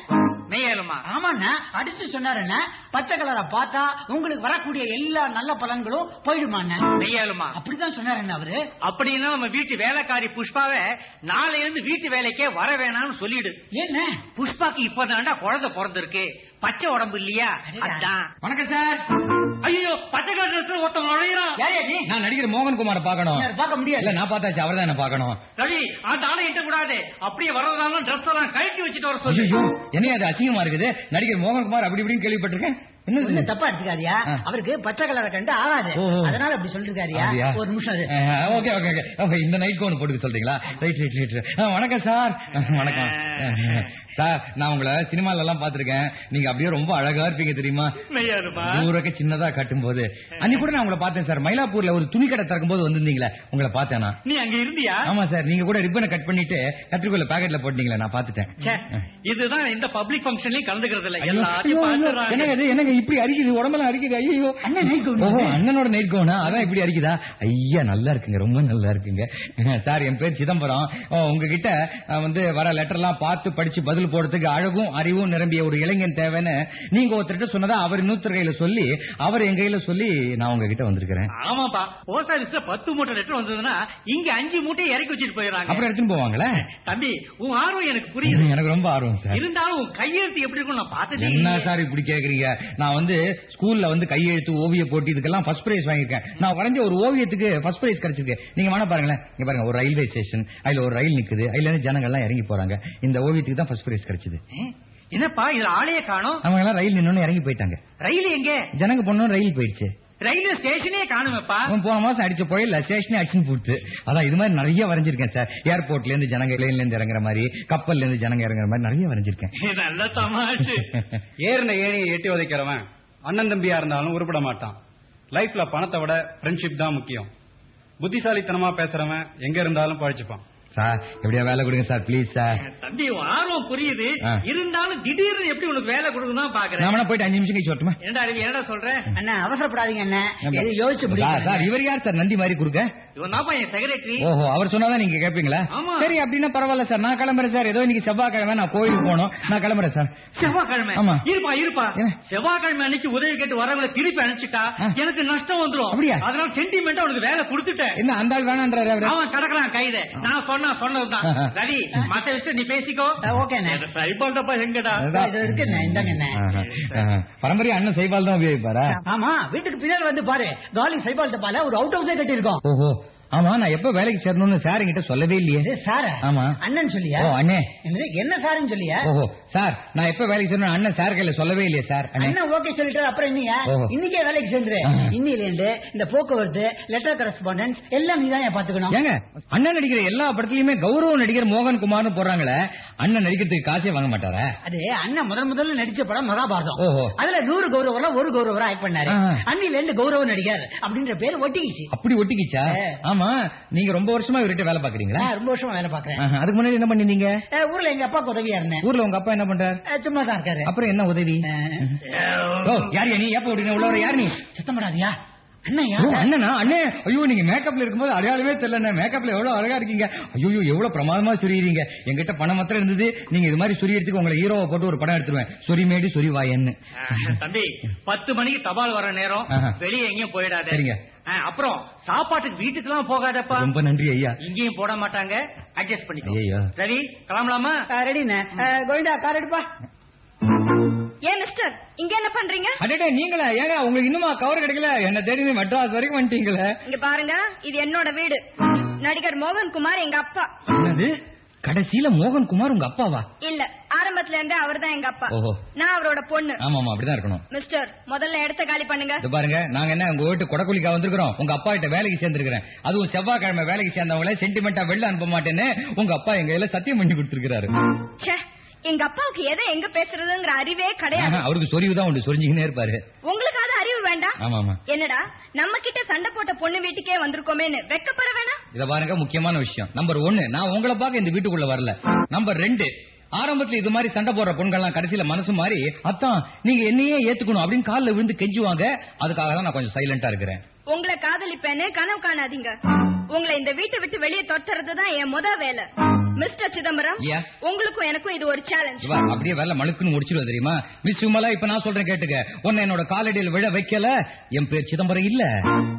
மெய்யலுமா ஆமாண்ணா அடிச்சு சொன்னாரு என்ன பச்சை கலரை பார்த்தா உங்களுக்கு வரக்கூடிய எல்லா நல்ல பலன்களும் போயிடுமாண்ணே. மெய்யலுமா அப்படிதான் சொன்னாரு என்ன அவரு. அப்படின்னா நம்ம வீட்டு வேலைக்காரி புஷ்பாவை நாளையில இருந்து வீட்டு வேலைக்கே வர வேணாம்னு சொல்லிடு. என்ன புஷ்பாக்கு இப்பதான்டா குழந்தை பிறந்திருக்கு. பச்சை உடம்பு இல்லையா. அதான். வணக்கம் சார். ஐயோ பச்சை கலர் ஒருத்தன் நுழையிறான். யாரே நீ? நான் நடிகர் மோகன்குமார பாக்கணும் யார் பார்க்க முடியாது. இல்ல நான் பார்த்தாச்சு அவர் தான் என்ன பாக்கணும் ரவி அந்த ஆளை இட்ட கூடாது அப்படியே வர்றதாலும் ட்ரெஸ் எல்லாம் கழட்டி வச்சுட்டு வர சொல்லு. ஐயோ என்ன அது அசிங்கமா இருக்குது? நடிகர் மோகன்குமார் அப்படி இப்படின்னு கேள்விப்பட்டிருக்கேன். என்னது ஒண்ணும் தப்பா எடுத்துக்காதியா. அவருக்கு பச்சை கலரை கண்டு ஆகாது. அதனால அப்படி சொல்லிருக்காரியா? ஒரு நிமிஷம் ஓகே ஓகே ஓகே. இந்த நைட் ஒன்று போட்டுக்க சொல்றீங்களா? ரைட் ரைட் ரைட் வணக்கம் சார். வணக்கம். சார் நான் உங்களை சினிமால எல்லாம் பாத்திருக்கேன் நீங்க அப்படியே ரொம்ப அழகா இருப்பீங்க தெரியுமா? தூரக்க சின்னதா கட்டும் போது அன்னைக்கு கூட நான் உங்களை பார்த்தேன் சார். மயிலாப்பூர்ல ஒரு துணி கடை திறக்கும் போது வந்திருந்தீங்களே உங்களை பார்த்தேனா? நீ அங்க இருந்தியா? ஆமா சார். நீங்க கூட ரிப்பனை கட் பண்ணிட்டு கத்திரிக்கோல பாக்கெட்ல போட்டீங்களே நான் பாத்துட்டேன் இதுதான் இந்த பப்ளிக் ஃபங்க்ஷன்லயும் கலந்துக்கிறது இல்ல எல்லாத்தையும் என்னங்க இப்படி அரிக்குது உடம்பெல்லாம் அரிக்குது ஐயோ அண்ணன் அண்ணனோட நைட் கவுனா அதான் இப்படி அரிக்குதா? ஐயா நல்லா இருக்குங்க ரொம்ப நல்லா இருக்குங்க. சார் என் பேர் சிதம்பரம். ஓ, உங்ககிட்ட வந்து வர லெட்டர் எல்லாம் பார்த்து படிச்சு பதில் போடுறதுக்கு அழகும் அறிவும் நிரம்பிய ஒரு இளைஞன் தேவைன்னு நீங்க ஒருத்தர்கிட்ட சொன்னதா அவர் இன்னொருத்தர் கையில சொல்லி அவர் என் கையில சொல்லி நான் உங்ககிட்ட வந்திருக்கிறேன். ஆமாப்பா போஸ்ட் ஆபீஸ்ல பத்து மூட்டை லெட்டர் வந்ததுன்னா இங்க அஞ்சு மூட்டையை இறக்கி வச்சுட்டு போயிடறாங்க. அப்புறம் எடுத்துன்னு போவாங்களே? தம்பி உன் ஆர்வம் எனக்கு புரியுது. எனக்கு ரொம்ப ஆர்வம் சார். இருந்தாலும் உன் கையெழுத்து எப்படி இருக்கும் நான் பார்த்ததே என்ன. சார் இப்படி கேக்குறீங்க? நான் வந்து ஸ்கூல்ல வந்து கையெழுத்து ஓவிய போட்டி இதுக்கெல்லாம் ஃபர்ஸ்ட் பிரைஸ் வாங்கியிருக்கேன். நான் வரைஞ்ச ஒரு ஓவியத்துக்கு ஃபர்ஸ்ட் பிரைஸ் கிடைச்சிருக்கு. நீங்க வேணா பாருங்களேன். இங்க பாருங்க ஒரு ரயில்வே ஸ்டேஷன் அதுல ஒரு ரயில் நிக்குது. அதுல இருந்து ஜனங்க எல்லாம் இறங்கி போறாங்க. இந்த ஓவியத்துக்கு தான் ஃபர்ஸ்ட் பிரைஸ் கிடைச்சது. என்னப்பா இதுல ஆளையே காணோம். அவங்க எல்லாம் ரயில் நின்னு இறங்கி போயிட்டாங்க. ரயில் எங்க? ஜனங்க பொண்ணு ரயில் போயிடுச்சு. ரயில்வே ஸ்டேஷனே காணுமேப்பா. போன மாசம் அடிச்ச புயல்ல ஸ்டேஷனே அடிச்சுன்னு போட்டு. அதான் இது மாதிரி நிறைய வரைஞ்சிருக்கேன் சார். ஏர்போர்ட்ல இருந்து ஜனங்க பிளேன்ல இருந்து இறங்குற மாதிரி கப்பல்ல இருந்து ஜனங்க இறங்குற மாதிரி நிறைய வரைஞ்சிருக்கேன். நல்ல தமாஷு. ஏறின ஏணியை எட்டி உதைக்கிறவன் அண்ணன் தம்பியா இருந்தாலும் உருப்பட மாட்டான். லைஃப்ல பணத்தை விட ஃப்ரெண்ட்ஷிப் தான் முக்கியம். புத்திசாலித்தனமா பேசுறவன் எங்க இருந்தாலும் பழிச்சுப்பான். சார் எப்படியா வேலை கொடுங்க சார் ப்ளீஸ் சார். தம்பி ஆர்வம் புரியுது. இருந்தாலும் திடீர்னு எப்படி உனக்கு வேலை கொடுக்கணும் பாக்குறேன். நான் வேணா போயிட்டு அஞ்சு நிமிஷம் கழிச்சு வரட்டுமா? என்னடா அறிவி என்னடா சொல்ற? அண்ணா அவசரப்படாதீங்க அண்ணா. யோசிச்சு சார், இவர் யார் சார்? நந்தி மாதிரி குறுக்க? இவன் என் செக்ரட்டரி ஓஹோ அவர் சொன்னாதான் நீங்க கேப்பீங்களா. சரி அப்படின்னா பரவாயில்ல சார். நான் கிளம்புறேன் சார். ஏதோ இன்னைக்கு செவ்வாய்க்கிழமை நான் கோயிலுக்கு போகணும். நான் கிளம்புறேன் சார். செவ்வாய்க்கிழமை? ஆமா. இருப்பா இருப்பா? செவ்வாய்க்கிழமை அன்னைக்கு உதவி கேட்டு வரவங்களை திருப்பி அனுப்பிச்சிட்டா. எனக்கு நஷ்டம் வந்துரும். அப்படியா? அதனால சென்டிமெண்டா உனக்கு வேலை கொடுத்துட்டேன். என்ன அந்த ஆள் வேணான்றாரு அவன் கிடக்குறான் கைத நான் சொன்னா சொன்னதுதான் ஆஹா. ரவி மத்த விஷயம் நீ பேசிக்கோ. ஓகேண்ணே. சைபால்டப்பா எங்கடா? அதுதான். இது இருக்குண்ணே இந்தாங்கண்ணே. பரம்பரையா அண்ணன் சைபால் தான் உபயோகிப்பாரா? ஆமா வீட்டுக்கு பின்னாடி வந்து பாரு காலி சைபால் டப்பால ஒரு அவுட் ஹவுஸே கட்டி இருக்கோம் ஓஹோ. ஆமா நான் எப்ப வேலைக்கு சேரணும்னு சார் என்கிட்ட சொல்லவே இல்லையே. சார ஆமா. அண்ணன் சொல்லியா? ஓ அண்ணே. என்ன சாருன்னு சொல்லியா? ஓஹோ சார் நான் எப்ப வேலைக்கு சேரணும் அண்ணன் சார் கையில சொல்லவே இல்லையே சார் அண்ணே. அண்ணன் ஓகே சொல்லிட்டாரு அப்புறம் என்னையா. இன்னைக்கே வேலைக்கு சேர்ந்துரு. ஆஹா. இன்னிலேருந்து இந்த போக்குவரத்து லெட்டர் கரஸ்பாண்டன்ஸ் எல்லாம் நீ தான் பாத்துக்கணும். ஏங்க அண்ணன் நடிக்கிற எல்லா படத்துலயுமே கௌரவ நடிகர் மோகன் குமார்னு போடுறாங்களே. அண்ணன் நடிக்கிறதுக்கு காசே வாங்க மாட்டாரா? அது அண்ணன் முதல் முதல்ல நடிச்ச படம் மகாபாரதம். அதுல நூறு கௌரவரா ஒரு கௌரவரா ஆக்ட் பண்ணாரு. அன்னில இருந்து கௌரவ நடிகர் அப்படின்ற பேர் ஒட்டிக்கிச்சு. அப்படி ஒட்டிக்கிச்சா. ஆமா நீங்க ரொம்ப வருஷமா இவர்கிட்ட வேலை பாக்குறீங்களா ரொம்ப வருஷமா வேலை பாக்குறேன் அதுக்கு முன்னாடி என்ன பண்ணிருந்தீங்க ஊர்ல எங்க அப்பாவுக்கு உதவியா இருந்தேன். ஊர்ல உங்க அப்பா என்ன பண்றாரு? சும்மா தான் இருக்காரு. அப்புறம் என்ன உதவி? யார் நீ? எப்ப உள்ளவர யார் நீ? சத்தம் படாதியா. அண்ணன்? அண்ணே ஐயோ நீங்க மேக்கப்ல இருக்கும்போது அடையாளமே தெரியல மேக்கப்ல எவ்வளவு அழகா இருக்கீங்க? ஐயோ எவ்வளவு பிரமாதமா சுரியுறீங்க என்கிட்ட பணம் மாத்திரம் இருந்தது. நீங்க இது மாதிரி சுரியறதுக்கு உங்களை ஹீரோவை போட்டு ஒரு படம் எடுத்துருவேன். சொரிமேடி சொரிவாயன்னு தம்பி பத்து மணிக்கு தபால் வர நேரம். வெளியே எங்கேயும் போயிடாத. சரிங்க. அப்புறம் சாப்பாட்டுக்கு வீட்டுக்கு எல்லாம் போகாதப்பா. ரொம்ப நன்றி ஐயா. இங்கேயும் போட மாட்டாங்க. அட்ஜஸ்ட் பண்ணிக்கோ. ரவி கிளம்பலாமா? ரெடிண்ணே கோவிந்தா கார் எடுப்பா. ஏன் மிஸ்டர் இங்க என்ன பண்றீங்க? அடடே நீங்களா? ஏங்க உங்களுக்கு இன்னுமா கவர் கிடைக்கல? என்ன தேடி மெட்ராஸ் வரைக்கும் வந்துட்டீங்களே. இங்க பாருங்க இது என்னோட வீடு. நடிகர் மோகன் குமார் எங்க அப்பா. என்னது? கடைசியில மோகன் குமார் உங்க அப்பாவா? இல்ல ஆரம்பத்துல இருந்தே அவர் தான் எங்க அப்பா. நான் அவரோட பொண்ணு. ஆமா ஆமா அப்படிதான் இருக்கணும். மிஸ்டர் முதல்ல இடத்த காலி பண்ணுங்க. இது பாருங்க நாங்க என்ன உங்க வீட்டு கொடக்குலிக்கா வந்திருக்கிறோம். உங்க அப்பா கிட்ட வேலைக்கு சேர்ந்திருக்கிறேன். அதுவும் செவ்வாய்க்கிழமை வேலைக்கு சேர்ந்தவங்கள சென்டிமெண்டா வெளில அனுப்ப மாட்டேன்னு உங்க அப்பா எங்க கையில சத்தியம் பண்ணி கொடுத்திருக்காரு ச்சே எங்க அப்பாவுக்கு எதை எங்க பேசுறதுங்கிற அறிவே கிடையாது. அவருக்கு சொரிவுதான் உண்டு சொரிஞ்சுக்கினே இருப்பாரு. உங்களுக்காவது அறிவு வேண்டாம். என்னடா நம்ம கிட்ட சண்டை போட்ட பொண்ணு வீட்டுக்கே வந்திருக்கோமேன்னு வெக்கப்பட வேணாம். இத பாருங்க முக்கியமான விஷயம். நம்பர் ஒன்னு நான் உங்களை பார்க்க இந்த வீட்டுக்குள்ள வரல. நம்பர் ரெண்டு ஆரம்பத்துல இது மாதிரி சண்டை போடுற பொண்கள்லாம் கடைசியில மனசு மாறி அத்தான் நீங்க என்னையே ஏத்துக்கணும் அப்படின்னு கால்ல விழுந்து கெஞ்சுவாங்க. அதுக்காக தான் நான் கொஞ்சம் சைலண்டா இருக்கிறேன். உங்களை காதலிப்பேன்னு கனவு காணாதீங்க. உங்களை இந்த வீட்டை விட்டு வெளியே தொட்டுறது தான் என் முத வேலை. மிஸ்டர் சிதம்பரம். உங்களுக்கும் எனக்கும் இது ஒரு சேலஞ்ச் அப்படியே வேலை மழுக்குன்னு முடிச்சிருவா தெரியுமா? மிஸ் சுமலா இப்ப நான் சொல்றேன் கேட்டுக்க. உன்னை என்னோட காலடியில் விழ வைக்கல என் பேர் சிதம்பரம் இல்ல.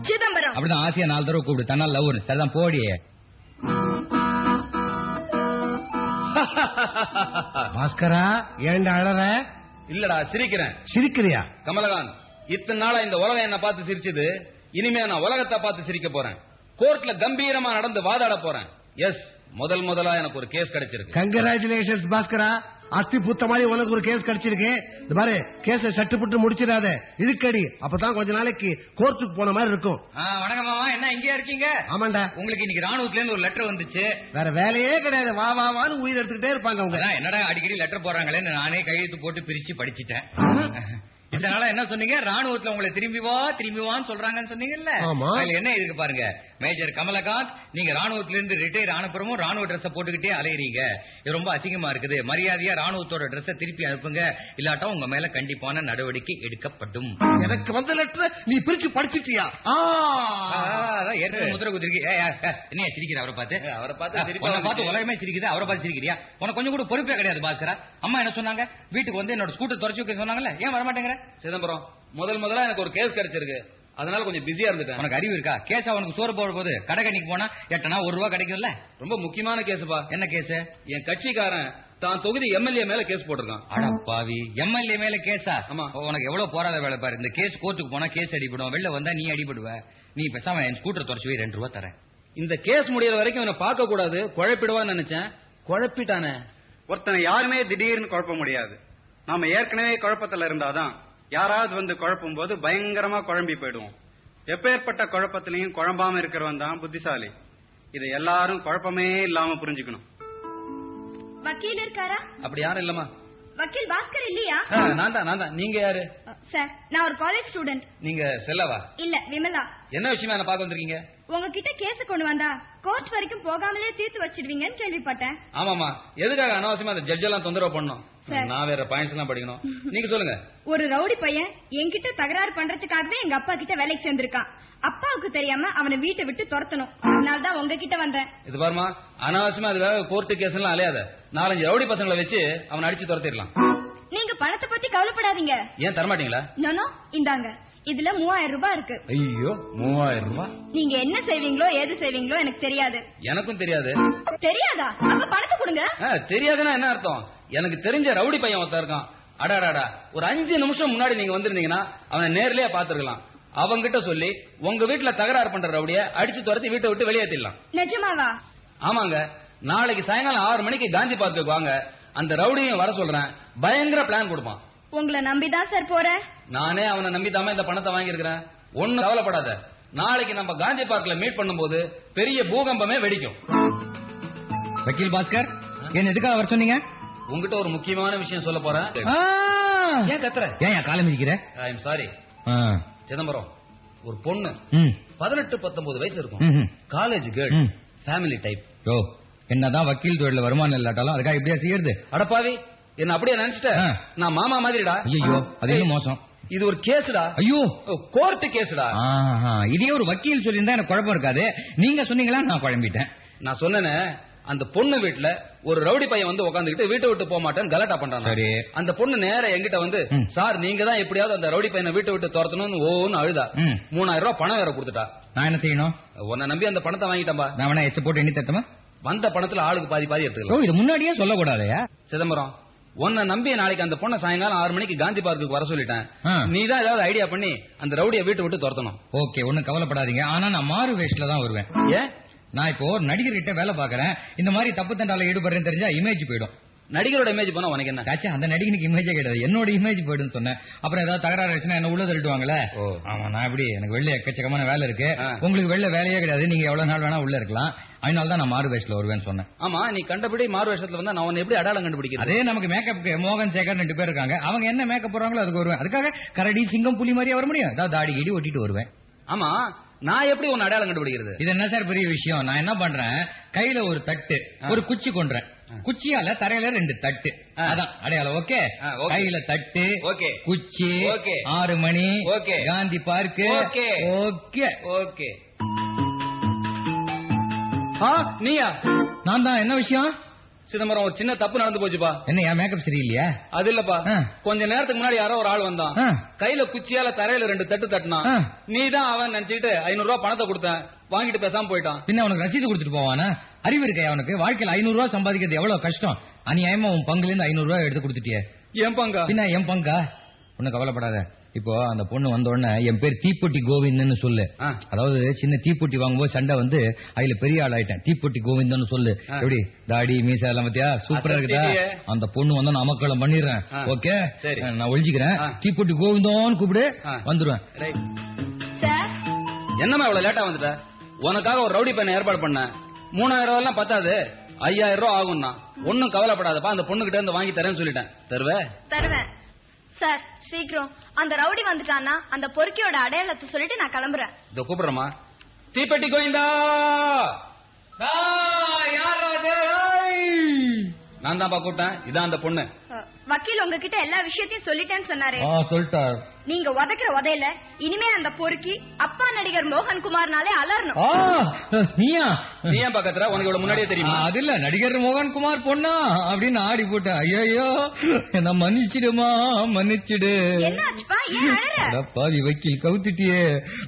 சிதம்பரம். அப்படிதான் ஆசையா நாலு தடவை கூப்பிடு. தன்னால் லவ் சரிதான் போடியே பாஸ்கரா ஏன்டா அழற? இல்லடா சிரிக்கிறேன். சிரிக்கிறியா? கமலகாந்த் இத்தனை நாளா இந்த உலகம் என்ன பார்த்து சிரிச்சது. இனிமே நான் உலகத்தை பார்த்து சிரிக்க போறேன். கோர்ட்ல கம்பீரமா நடந்து வாதாட போறேன். எஸ் முதல் முதலா எனக்கு ஒரு கேஸ் கிடைச்சிருக்கு. கங்கராச்சுலேஷன்ஸ் பாஸ்கரா. அஸ்தி பூத்த மாதிரி உனக்கு ஒரு கேஸ் கிடைச்சிருக்கு. இந்த பாரு கேஸ சட்டுப்பட்டு முடிச்சிடாத. இதுக்கடி அப்பதான் கொஞ்ச நாளைக்கு கோர்ட்டுக்கு போன மாதிரி இருக்கும். வணக்கம் மாமா. என்ன இங்கே இருக்கீங்க? ஆமாண்டா. உங்களுக்கு இன்னைக்கு ராணுவத்துல இருந்து ஒரு லெட்டர் வந்துச்சு. வேற வேலையே கிடையாது. வா வா வான்னு உயிர் எடுத்துக்கிட்டே இருப்பாங்க அவங்க. என்னடா அடிக்கடி லெட்டர் போறாங்களேன்னு நானே கையெழுத்து போட்டு பிரிச்சு படிச்சிட்டேன். இதனால என்ன சொன்னீங்க? ராணுவத்துல உங்களை திரும்பி வா திரும்பி வான்னு சொல்றாங்கன்னு சொன்னீங்கல்ல. அதுல என்ன இருக்கு பாருங்க. மேஜர் கமலகாந்த் நீங்க ராணுவத்துல இருந்து ரிட்டையர் ஆனப்புறமும் ராணுவ ட்ரெஸ் போட்டுக்கிட்டே அலையறீங்க. இது ரொம்ப அசிங்கமா இருக்குது. மரியாதையா ராணுவத்தோட ட்ரெஸ்ஸை திருப்பி அனுப்புங்க. இல்லாட்டா உங்க மேல கண்டிப்பான நடவடிக்கை எடுக்கப்படும். எனக்கு வந்த லெட்டர் நீ பிரிச்சு படிச்சிட்டியா? ஏற்கனவே முத்திரை ஏய், என்னையா சிரிக்கிற அவரை பார்த்து? அவரை பார்த்தா பார்த்து. உலகமே சிரிக்குது அவரை பார்த்து சிரிக்கிறியா? உனக்கு கொஞ்சம் கூட பொறுப்பே கிடையாது பாஸ்கரா. அம்மா என்ன சொன்னாங்க? வீட்டுக்கு வந்து என்னோட ஸ்கூட்டர் துறைச்சு வைக்க சொன்னாங்கல்ல? ஏன் வர மாட்டேங்கிற சிதம்பரம் முதல் முதலா எனக்கு ஒரு கேஸ் கிடைச்சிருக்கு. அதனால கொஞ்சம் பிஸியா இருந்துட்டேன். உனக்கு அறிவு இருக்கா? கேஸா உனக்கு சோறு போட போது கடை கண்ணிக்கு போனா எட்டனா ஒரு ரூபா கிடைக்கும்ல? ரொம்ப முக்கியமான கேஸுப்பா என்ன கேஸ் என் கட்சிக்காரன் தான் தொகுதி எம்எல்ஏ மேல கேஸ் போட்டிருக்கான். அட பாவி எம்எல்ஏ மேல கேஸா ஆமா. உனக்கு எவ்வளவு போராத வேலை பாரு. இந்த கேஸ் கோர்ட்டுக்கு போனா கேஸ் அடிபடும். வெளில வந்தா நீ அடிபடுவ. நீ பேசாம என் ஸ்கூட்டர் துறைச்சு போய் ரெண்டு ரூபா தரேன். இந்த கேஸ் முடியற வரைக்கும் இவனை பார்க்க கூடாது. குழப்பிடுவான்னு நினைச்சேன். குழப்பிட்டானே. ஒருத்தனை யாருமே திடீர்னு குழப்ப முடியாது. நாம ஏற்கனவே குழப்பத்துல இருந்தாதான் யாராவது வந்து குழப்பும் போது பயங்கரமா குழம்பி போயிடுவோம். எப்பேற்பட்ட குழப்பத்திலையும் குழம்பாம இருக்கிறவன் தான் புத்திசாலி. இதை எல்லாரும் குழப்பமே இல்லாம புரிஞ்சுக்கணும். வக்கீல் இருக்காரா? அப்படி யாரும் இல்லம்மா. வக்கீல் பாஸ்கர் இல்லையா? நான் தான் நான் தான். நீங்க யாரு? சார் நான் ஒரு காலேஜ் ஸ்டூடெண்ட் நீங்க செல்லவா? இல்ல விமலா. என்ன விஷயமா என்ன பார்க்க வந்திருக்கீங்க? உங்ககிட்ட கேஸ் கொண்டு வந்தா கோர்ட் வரைக்கும் போகாமலே தீர்த்து வச்சிடுவீங்கன்னு கேள்விப்பட்டேன். ஆமாமா எதுக்காக அனாவசியமா அந்த ஜட்ஜ் எல்லாம் தொந்தரவு பண்ணணும்? சார். நான் வேற பாயிண்ட்ஸ் எல்லாம் படிக்கணும். நீங்க சொல்லுங்க. ஒரு ரவுடி பையன் என்கிட்ட தகராறு பண்றதுக்காகவே எங்க அப்பா கிட்ட வேலைக்கு சேர்ந்திருக்கான். அப்பாவுக்கு தெரியாம அவனை வீட்டை விட்டு துரத்தணும். அதனால தான் உங்ககிட்ட வந்தேன். இது பாருமா அனாவசியமா அதுக்காக கோர்ட்டு கேஸ் எல்லாம் அலையாத. நாலஞ்சு ரவுடி பசங்களை வச்சு அவனை அடிச்சு துரத்திடலாம். நீங்க பணத்தை பத்தி கவலைப்படாதீங்க. ஏன் தரமாட்டீங்களா? நோனோ இந்தாங்க. இதுல மூவாயிரம் ரூபாய் இருக்கு. ஐயோ மூவாயிரம் ரூபாய் நீங்க என்ன செய்வீங்களோ ஏது செய்வீங்களோ எனக்கு தெரியாது. எனக்கும் தெரியாது. தெரியாதா? அப்ப பணத்தை கொடுங்க. தெரியாதுன்னா என்ன அர்த்தம்? எனக்கு தெரிஞ்ச ரவுடி பையன் ஒருத்தன் இருக்கான். அடாடாடா ஒரு அஞ்சு நிமிஷம் முன்னாடி நீங்க வந்திருந்தீங்கன்னா அவனை நேர்லயே பாத்துருக்கலாம் அவங்கிட்ட சொல்லி உங்க வீட்டுல தகராறு பண்ற ரவுடிய அடிச்சு துரத்தி வீட்டை விட்டு வெளியேற்றிடலாம் நிஜமாவா? ஆமாங்க. நாளைக்கு சாயங்காலம் ஆறு மணிக்கு காந்தி பார்க்குக்கு வாங்க. அந்த ரவுடியும் வர சொல்றேன். பயங்கர பிளான் கொடுப்பான். உங்களை நம்பிதான் சார் போறேன். நானே அவனை நம்பி தாம இந்த பணத்தை வாங்கியிருக்கிறேன். ஒண்ணும் கவலைப்படாத. நாளைக்கு நம்ம காந்தி பார்க்ல மீட் பண்ணும்போது பெரிய பூகம்பமே வெடிக்கும். வக்கீல் பாஸ்கர் என்ன எதுக்காக வர சொன்னீங்க? உங்ககிட்ட ஒரு முக்கியமான விஷயம் சொல்ல போறேன். ஏன் கத்துற? ஏன் காலை மிதிக்கிற? ஐ எம் சாரி சிதம்பரம் ஒரு பொண்ணு. பதினெட்டு பத்தொன்பது வயசு இருக்கும். College girl. ஃபேமிலி டைப் என்னதான் வக்கீல் தொழில வருமானம் இல்லாட்டாலும் அதுக்காக இப்படியா செய்யறது? அடப்பாவி என்ன அப்படியே நினைச்சிட்ட. நான் மாமா மாதிரிடா. ஐயோ அது மோசம்? இது ஒரு கேஸ்டா ஐயோ. கோர்ட் கேஸ்டா இதே ஒரு வக்கீல் சொல்லியிருந்தா எனக்கு குழப்பம் இருக்காது. நீங்க சொன்னீங்களா? நான் குழம்பிட்டேன். நான் சொன்னேனே அந்த பொண்ணு வீட்டுல ஒரு ரவுடி பையன் வந்து உட்காந்துக்கிட்டு வீட்டை விட்டு போக மாட்டேன்னு கலாட்டா பண்றான் சரி. அந்த பொண்ணு நேர என்கிட்ட வந்து. சார் நீங்க தான் எப்படியாவது அந்த ரவுடி பையனை வீட்டை விட்டு துரத்தணும்னு ஓன்னு அழுதா. மூணாயிரம் ரூபாய் பணம் வேற கொடுத்துட்டா. நான் என்ன செய்யணும்? உன்னை நம்பி அந்த பணத்தை வாங்கிட்டம்பா நான் வேணா எச்ச போட்டு எண்ணி தட்டுமா வந்த பணத்துல ஆளுக்கு பாதி பாதி எடுத்துக்கலாம். இது முன்னாடியே சொல்லக்கூடாதயா? சிதம்பரம் உன்னை நம்பி நாளைக்கு அந்த பொண்ணை சாயங்காலம் ஆறு மணிக்கு காந்தி பார்க்குக்கு வர சொல்லிட்டேன். நீ தான் ஏதாவது ஐடியா பண்ணி அந்த ரவுடியை வீட்டை விட்டு துரத்தணும். ஓகே ஒண்ணும் கவலைப்படாதீங்க. ஆனா நான் மாறு வேஷ்ல தான் வருவேன். ஏன்? நான் இப்போ ஒரு நடிகர்கிட்ட வேலை பாக்குறேன் இந்த மாதிரி தப்பு தண்டால ஈடுபடுறேன்னு தெரிஞ்சா இமேஜ் போயிடும். நடிகரோட இமேஜ் பண்ண உனக்கு என்ன? சாச்சா அந்த நடிகனுக்கு இமேஜே கிடையாது. என்னோட இமேஜ் போயிடுன்னு சொன்னேன். அப்புறம் ஏதாவது தகராறு ஆச்சுன்னா என்ன உள்ள தள்ளிட்டுவாங்களே ஓ. ஆமா நான் இப்படி எனக்கு வெள்ளை எக்கச்சக்கமான வேலை இருக்கு. உங்களுக்கு வெள்ளை வேலையே கிடையாது. நீங்க எவ்வளவு நாள் வேணா உள்ள இருக்கலாம். அதனால தான் நான் மாறு வேஷ்ல வருவேன்னு சொன்னேன். ஆமா நீ கண்டபடி மாறு வேஷத்துல வந்தா நான் உன்னை எப்படி அடையாளம் கண்டுபிடிக்கிறது? அதே நமக்கு மேக்கப் மோகன் சேகர் ரெண்டு பேர் இருக்காங்க. அவங்க என்ன மேக்கப் போடுறாங்களோ அதுக்கு வருவேன். அதுக்காக கரடி சிங்கம் புலி மாதிரியே வர முடியும். ஏதாவது தாடி கிடி ஒட்டிட்டு வருவேன். ஆமா நான் எப்படி உன்னை அடையாளம் கண்டுபிடிக்கிறது? இது என்ன சார் பெரிய விஷயம்? நான் என்ன பண்றேன்? கையில ஒரு தட்டு ஒரு குச்சி கொண்டுறேன் குச்சியால தரையில ரெண்டு தட்டு. அதான் அடையாளம் ஓகே. கையில தட்டு Okay. குச்சி Okay. ஆறு மணி Okay. Gandhi park. Okay okay ஆ நீயா நான் தான் என்ன விஷயம் சிதம்பரம் ஒரு சின்ன தப்பு நடந்து போச்சுப்பா என்ன என் மேக்கப் சரியில்லையா அது இல்லப்பா. கொஞ்ச நேரத்துக்கு முன்னாடி யாரோ ஒரு ஆள் வந்தான். கையில குச்சியால தரையில ரெண்டு தட்டு தட்டினான். நீ தான் அவன் நினைச்சுக்கிட்டு ஐநூறு ரூபாய் பணத்தை கொடுத்தேன் வாங்கிட்டு பேசாம போயிட்டான் பின்ன அவனுக்கு ரசீது கொடுத்துட்டு போவானா அறிவு இருக்கா அவனுக்கு. வாழ்க்கையில ஐநூறு ரூபாய் சம்பாதிக்கிறது எவ்வளவு கஷ்டம்? அநியாயமா உன் பங்குல இருந்து ஐநூறு ரூபாய் எடுத்து கொடுத்துட்டியே. ஏன் பங்கா? பின்ன என் பங்கா? ஒன்னும் கவலைப்படாத. இப்போ அந்த பொண்ணு வந்த உடனே என் பேர் தீப்பொட்டி கோவிந்தன்னு சொல்லு. அதாவது சின்ன தீப்பொட்டி வாங்கும்போது சண்டை வந்து அதுல பெரிய ஆள் ஆயிட்டேன் தீப்பொட்டி கோவிந்தன்னு சொல்லு. எப்படி? தாடி மீசா எல்லாம் பத்தியா? சூப்பரா இருக்குதா. அந்த பொண்ணு வந்து நான் அமக்களம் பண்ணிடுறேன். ஓகே. நான் ஒழிஞ்சுக்கிறேன். தீப்பொட்டி கோவிந்தோன்னு கூப்பிடு. வந்துருவேன். என்னம்மா இவ்வளவு லேட்டா வந்துட்ட? உனக்காக ஒரு ரவுடி பையனை ஏற்பாடு பண்ணேன். மூணாயிரம் ரூபாய் எல்லாம் பத்தாது. ஐயாயிரம் ரூபாய் ஆகும்னா ஒன்னும் கவலைப்படாதப்பா அந்த பொண்ணு கிட்ட இருந்து வாங்கி தரேன்னு சொல்லிட்டேன். தருவே? தருவேன். சார் சீக்கிரம். அந்த ரவுடி வந்துட்டான்னா அந்த பொறுக்கியோட அடையாளத்தை சொல்லிட்டு நான் கிளம்புறேன். இதோ கூப்பிடுறமா தீப்பெட்டி கோவிந்தா! நான் தான்ப்பா கூப்பிட்டேன். இதான் அந்த பொண்ணு. வக்கீல் உங்ககிட்ட எல்லா விஷயத்தையும் சொல்லிட்டேன்னு சொன்னாரு. ஆ சொல்லிட்டார். நீங்க உதைக்கிற உதையில இனிமே அந்த பொறுக்கி அப்பா நடிகர் மோகன் குமார்னாலே அலறணும். ஆ நீயா? நீ ஏன் பக்கத்துல? உனக்கு இவ்வளவு முன்னாடியே தெரியுமா? அது இல்ல நடிகர் மோகன்குமார் பொண்ணா அப்படின்னு ஆடி போட்டேன். ஐயோ என்ன மன்னிச்சிடுமா? மன்னிச்சிடு. பாவி வக்கீல் கவுத்துட்டியே.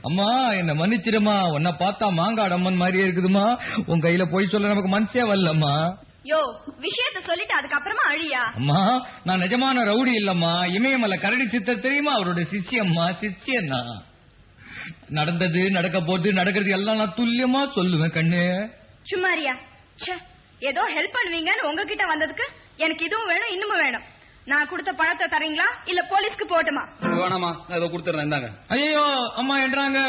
அம்மா என்ன மன்னிச்சிடுமா? உன்னை பார்த்தா மாங்காடு அம்மன் மாதிரியே இருக்குதுமா? உன் கையில போய் சொல்ல நமக்கு மனசே வரலம்மா. யோ விஷயத்த சொல்லிட்டு அதுக்கப்புறமா அழியா? அம்மா நான் நிஜமான ரவுடி இல்லம்மா. இமயமலை கரடி சித்தர் தெரியுமா? அவரோட சிஷ்யம்மா சிஷ்யன்னா நடந்தது நடக்க போகுது நடக்கிறது எல்லாம் நான் துல்லியமா சொல்லுவேன் கண்ணு. சும்மாரியா ச்சே ஏதோ ஹெல்ப் பண்ணுவீங்கன்னு உங்ககிட்ட வந்ததுக்கு எனக்கு இதுவும் வேணும் இன்னமும் வேணும். நான் கொடுத்த பணத்தை தரீங்களா? இல்ல போலீஸ்க்கு போட்டுமா? வேணாமா நான் இதோ கொடுத்துறேன் இந்தாங்க. ஐயோ அம்மா என்றாங்க.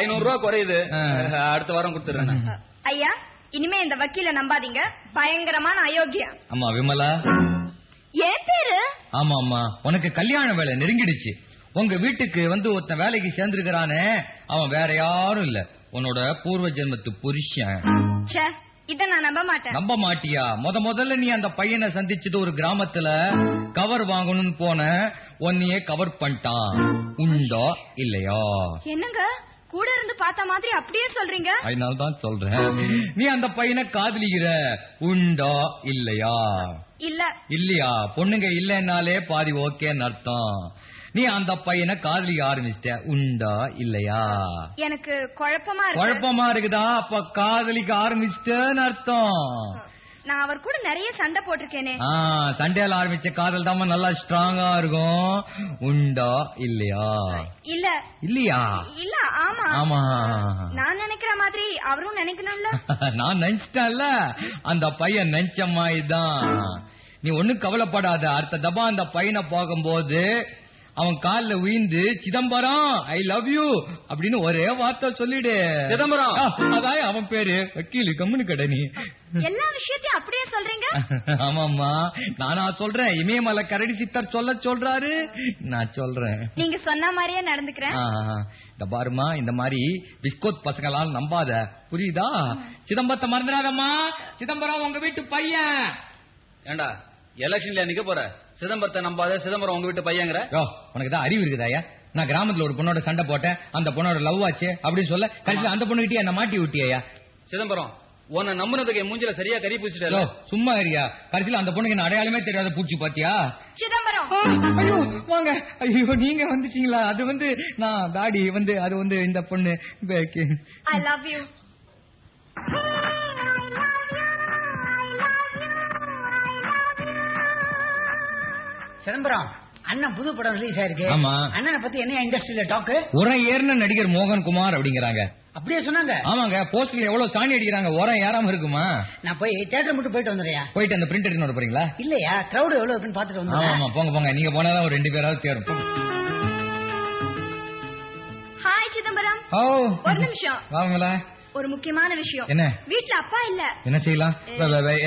ஐநூறு ரூபாய் குறையுது. அடுத்த வாரம் கொடுத்துறேன். ஐயா இனிமே இந்த வக்கீல நம்பாதீங்க. பயங்கரமான அயோக்கியம். அம்மா விமலா. ஏன் பேரு? ஆமா ஆமா உனக்கு கல்யாண வேலை நெருங்கிடுச்சு. உங்க வீட்டுக்கு வந்து ஒருத்தன் வேலைக்கு சேர்ந்திருக்கிறானே அவன் வேற யாரும் இல்ல. உன்னோட பூர்வ ஜென்மத்து புருஷன். இத நான் நம்ப மாட்டேன். நம்ப மாட்டியா? முத முதல்ல நீ அந்த பையனை சந்திச்சது ஒரு கிராமத்துல கவர் வாங்கணும்னு போன உன்னையே கவர் பண்ணிட்டான். உண்டா இல்லையா? என்னங்க? கூட இருந்து பார்த்த மாதிரி அப்படியே சொல்றீங்க? அதனால தான் சொல்றேன். நீ அந்த பையனை காதலிக்கிற உண்டா இல்லையா? இல்ல. இல்லையா? பொண்ணுங்க இல்லைன்னாலே பாதி ஓகேன்னு அர்த்தம். நீ அந்த பையனை காதலிக்க ஆரம்பிச்சிட்ட உண்டா இல்லையா? எனக்கு குழப்பமா குழப்பமா இருக்குதா? அப்ப காதலிக்க ஆரம்பிச்சிட்டேன்னு அர்த்தம். நான் அவர் கூட நிறைய சண்டை போட்டிருக்கேனே. சண்டையால ஆரம்பிச்ச காதல் தாமா நல்லா ஸ்ட்ராங்கா இருக்கும். உண்டா? இல்லையா? இல்ல. இல்லையா? இல்ல ஆமா. ஆமா. நான் நினைக்கிற மாதிரி அவரும் நினைக்கணும்ல. நான் நினைச்சிட்டேன்ல. அந்த பையன் நினைச்ச மாதிரிதான் நீ ஒண்ணும் கவலைப்படாத. அடுத்த தபா அந்த பையனை பார்க்கும்போது அவன் கால்ல விழுந்து சிதம்பரம் ஐ லவ் யூ அப்படின்னு ஒரே வார்த்தை சொல்லிடு. சிதம்பரம். அதான் அவன் பேரு? வக்கீல் கம்முனு கடை நீ. எல்லா விஷயத்தையும் அப்படியே சொல்றீங்க? ஆமாம்மா. நானா சொல்றேன். இமயமலை கரடி சித்தர் சொல்ல சொல்றாரு. நான் சொல்றேன். நீங்க சொன்ன மாதிரியே நடந்துக்கிறேன். இந்த பாருமா இந்த மாதிரி பிஸ்கோத் பசங்களால் நம்பாத. புரியுதா? சிதம்பரத்தை மறந்துடாதம்மா. சிதம்பரம் உங்க வீட்டு பையன். ஏண்டா எலெக்ஷன்ல நிக்க போற? சிதம்பரத்தை நம்பாத சிதம்பரம் உங்க வீட்டு பையங்கிற? யோ உனக்கு தான் அறிவு இருக்குதாயா நான் கிராமத்துல ஒரு பொண்ணோட சண்டை போட்டேன் அந்த பொண்ணோட லவ் ஆச்சு அப்படின்னு சொல்ல கடைசியில் அந்த பொண்ணுகிட்டயே என்ன மாட்டி விட்டியா சிதம்பரம் உன்னை நம்புனதுக்கு மூஞ்சில சரியா கறி யோ பூசிட்டல சும்மா இருயா கடைசியில் அந்த பொண்ணுக்கு என்ன அடையாளமே தெரியாத பூச்சி பாத்தியா? சிதம்பரம். ஐயோ வாங்க. ஐயோ நீங்க வந்துட்டீங்களா? அது வந்து நான் தாடி வந்து அது வந்து இந்த பொண்ணு. ஐ லவ் யூ சிதம்பரம் அண்ணன் புது படம் ரிலீஸ் ஆயிருக்கு. ஆமா. அண்ணனை பத்தி என்ன இண்டஸ்ட்ரியில டாக்கு உரம் ஏறின நடிகர் மோகன் குமார் அப்படிங்கிறாங்க. அப்படியே சொன்னாங்க. ஆமாங்க போஸ்டர்ல எவ்வளவு சாணி அடிக்கிறாங்க உரம் ஏறாம இருக்குமா? நான் போய் தேட்டர் மட்டும் போயிட்டு வந்துடுறியா போயிட்டு அந்த பிரிண்ட் எடுத்து போறீங்களா இல்லையா? கிரௌட் எவ்வளவு இருக்குன்னு பாத்துட்டு ஆமா வந்துடுறேன். ஆமா போங்க போங்க. நீங்க போனாதான் ஒரு ரெண்டு பேராவது தேரும். ஹாய் சிதம்பரம். ஓ. ஒரு நிமிஷம். வாங்களா ஒரு முக்கியமான விஷயம். என்ன? வீட்ல அப்பா இல்ல. என்ன செய்யலாம்?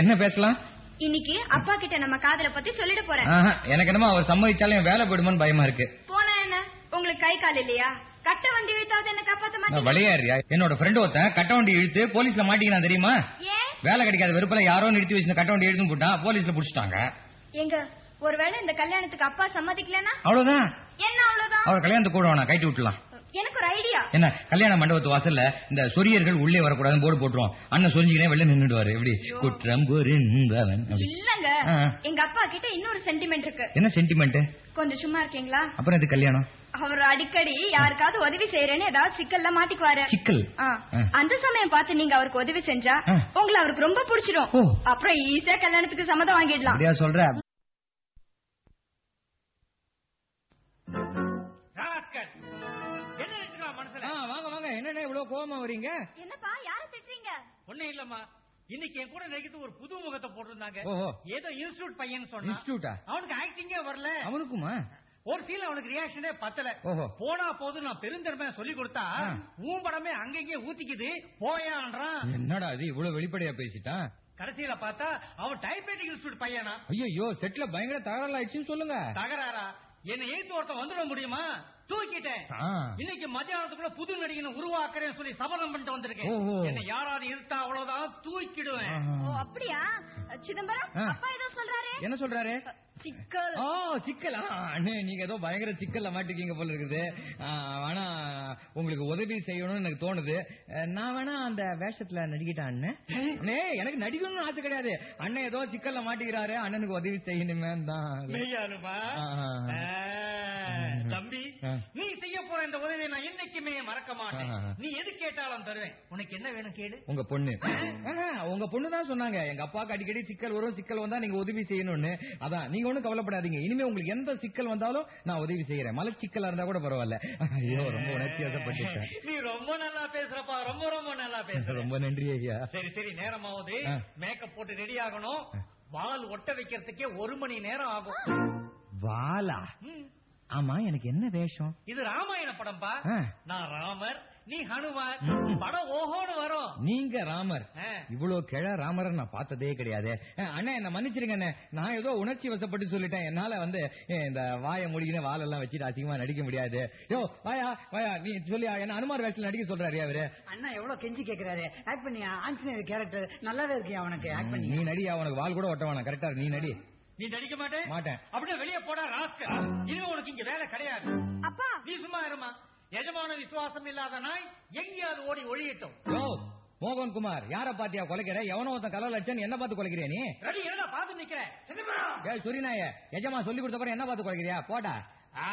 என்ன பேசலாம்? இன்னைக்கு அப்பா கிட்ட நம்ம காதல பத்தி சொல்லிட போறேன். எனக்கு என்னமோ அவர் சம்மதிச்சாலும் என் வேலை போயிடுமோன்னு பயமா இருக்கு. போனா என்ன? உங்களுக்கு கை கால் இல்லையா? கட்ட வண்டி இழுத்தாவது என்ன காப்பாத்த மாட்டீங்க விளையாடுறியா என்னோட ஃப்ரெண்ட் ஒருத்தன் கட்ட வண்டி இழுத்து போலீஸ்ல மாட்டிக்கினா தெரியுமா? ஏன்? வேலை கிடைக்காத வெறுப்புல யாரோ நிறுத்தி வச்சு கட்ட வண்டி இழுத்து போட்டான் போலீஸ்ல புடிச்சிட்டாங்க. எங்க ஒருவேளை இந்த கல்யாணத்துக்கு அப்பா சம்மதிக்கலனா அவ்வளவுதான். என்ன அவ்வளவுதான்? அவர் கல்யாணத்துக்கு கூட வேணாம் கைட்டு விட்டுலாம் எனக்கு ஒரு ஐடியா என்ன கல்யாண மண்டபத்து வாசல்ல இந்த சொரியர்கள் உள்ளே வரக்கூடாதுன்னு போர்டு போட்டுருவோம். அண்ணன் சொரிஞ்சுக்கினே வெளில நின்னுடுவாரு. எப்படி? குற்றம் புரிந்தவன். இல்லங்க. எங்க அப்பா கிட்ட இன்னொரு சென்டிமெண்ட் இருக்கு. என்ன சென்டிமெண்ட் கொஞ்சம் சும்மா இருக்கீங்களா? அப்புறம் இது கல்யாணம்? அவர் அடிக்கடி யாருக்காவது உதவி செய்யறேன்னு ஏதாவது சிக்கல்ல மாட்டிக்குவாரு. சிக்கல். அந்த சமயம் பார்த்து நீங்க அவருக்கு உதவி செஞ்சா. உங்களை அவருக்கு ரொம்ப பிடிச்சிடும். அப்புறம் ஈஸியா கல்யாணத்துக்கு சம்மதம் வாங்கிடலாம். அப்படியா சொல்ற? என்னென்ன இவ்வளவு கோவமா வரீங்க? என்னப்பா யார திட்டுறீங்க? ஒண்ணு இல்லம்மா. இன்னைக்கு என் கூட நடிக்கிறது ஒரு புது முகத்தை போட்டிருந்தாங்க. ஏதோ இன்ஸ்டியூட் பையன் சொன்னா அவனுக்கு ஆக்டிங்கே வரல. அவனுக்குமா? ஒரு சீன் அவனுக்கு ரியாக்ஷனே பத்தல. போனா போது நான் பெருந்தன்மையா சொல்லி கொடுத்தா. உன் படமே அங்கங்கே ஊத்திக்குது போயான்றான். என்னடா இது இவ்வளவு வெளிப்படையா பேசிட்டான் கடைசியில பார்த்தா அவன் டைப்ரைட்டிங் இன்ஸ்டியூட் பையனா? ஐயோ செட்ல பயங்கர தகராறு ஆயிடுச்சுன்னு சொல்லுங்க. தகராறா? என்ன ஏத்து ஒருத்தன் வந்துட முடியுமா? தூக்கிட்டேன். இன்னைக்கு மத்தியானத்துக்குள்ள புது நடிகனை உருவாக்குறேன்னு சொல்லி சபதம் பண்ணிட்டு வந்திருக்கேன். என்ன யாராவது இருத்தா அவ்வளவுதான் தூக்கிடுவேன். ஓ அப்படியா? சிதம்பரம். அப்பா ஏதோ சொல்றாரு? என்ன சொல்றாரு? சிக்கல். ஓ சிக்கல். அண்ணே நீங்க ஏதோ பயங்கர சிக்கல்ல மாட்டிருக்கீங்க போல இருக்குது. ஆ, வேணா உங்களுக்கு உதவி செய்யணும்னு எனக்கு தோணுது. நான் வேணா அந்த வேஷத்துல நடிக்கிட்டேன் அண்ணே? அண்ணே எனக்கு நடிக்கணும்னு ஆசை கிடையாது. அண்ணன் ஏதோ சிக்கல்ல மாட்டிக்கிறாரு. அண்ணனுக்கு உதவி செய்யணுமே தான். நீ செய்ய போற இந்த உதவியை நான் என்னைக்குமே மறக்க மாட்டேன். நீ எது கேட்டாலும் தருவேன். உனக்கு என்ன வேணும் கேளு. உங்க பொண்ணு. உங்க பொண்ணு தான் சொன்னாங்க. எங்க அப்பாவுக்கு அடிக்கடி சிக்கல் வரும். சிக்கல் வந்தா நீங்க உதவி செய்யணும்னு. அதான் நீங்க ஒண்ணும் கவலைப்படாதீங்க. இனிமே உங்களுக்கு எந்த சிக்கல் வந்தாலும் நான் உதவி செய்யறேன். மலச்சிக்கலா இருந்தா கூட பரவாயில்ல. ஐயோ ரொம்ப உணர்ச்சி வசப்பட்டுட்டேன் நீ ரொம்ப நல்லா பேசுறப்பா. ரொம்ப ரொம்ப நல்லா பேசுற. ரொம்ப நன்றி ஐயா. சரி சரி நேரமாவது. மேக்கப் போட்டு ரெடி ஆகணும். வால் ஒட்ட வைக்கிறதுக்கே ஒரு மணி நேரம் ஆகும். வாலா. ஆமா எனக்கு என்ன வேஷம்? இது ராமாயண படம்பா. நான் ராமர் நீ ஹனுமான். படம் ஓஹோன்னு வரும். நீங்க ராமர். இவ்வளவு கிழ ராமரை நான் பார்த்ததே கிடையாது. அண்ணே என்ன மன்னிச்சிருங்க அண்ணே. நான் ஏதோ உணர்ச்சி வசப்பட்டு சொல்லிட்டேன். என்னால வந்து இந்த வாயை முடிக்கின வாலெல்லாம் வச்சுட்டு அசிங்கமா நடிக்க முடியாது. யோ வாயா வாயா நீ சொல்லி என்ன அனுமார் வேஷத்துல நடிக்க சொல்றாரு அவரு. அண்ணா எவ்வளவு கெஞ்சி கேக்குறாரு. ஆக்ட் பண்ணி ஆஞ்சநேயர் கேரக்டர் நல்லாவே இருக்கு அவனுக்கு ஆக்ட் பண்ணி நீ நடி உனக்கு வால் கூட ஒட்ட வேணாம் கரெக்டா நீ நடி. நீ நடிக்க மாட்டேன்? மாட்டேன். அப்படியே வெளியே போடா ராஸ்கல் இனிமே உனக்கு இங்க வேலை கிடையாது. அப்பா. நீ சும்மா இருமா. எஜமான விசுவாசம் இல்லாத நாய் எங்கேயாவது ஓடி ஒழியட்டும் மோகன் குமார் யார பாத்தியா கொலைக்கிற? எவனோ ஒருத்தன் கலர் லட்சன் என்ன பார்த்து கொலைக்கிறியா நீ? ரவி என்னடா பாத்து நிக்கிற. சிதம்பரம் ஏய் சொரிநாய எஜமா சொல்லி கொடுத்த பிறகு என்ன பார்த்து கொலைக்கிறியா? போடா. ஆ,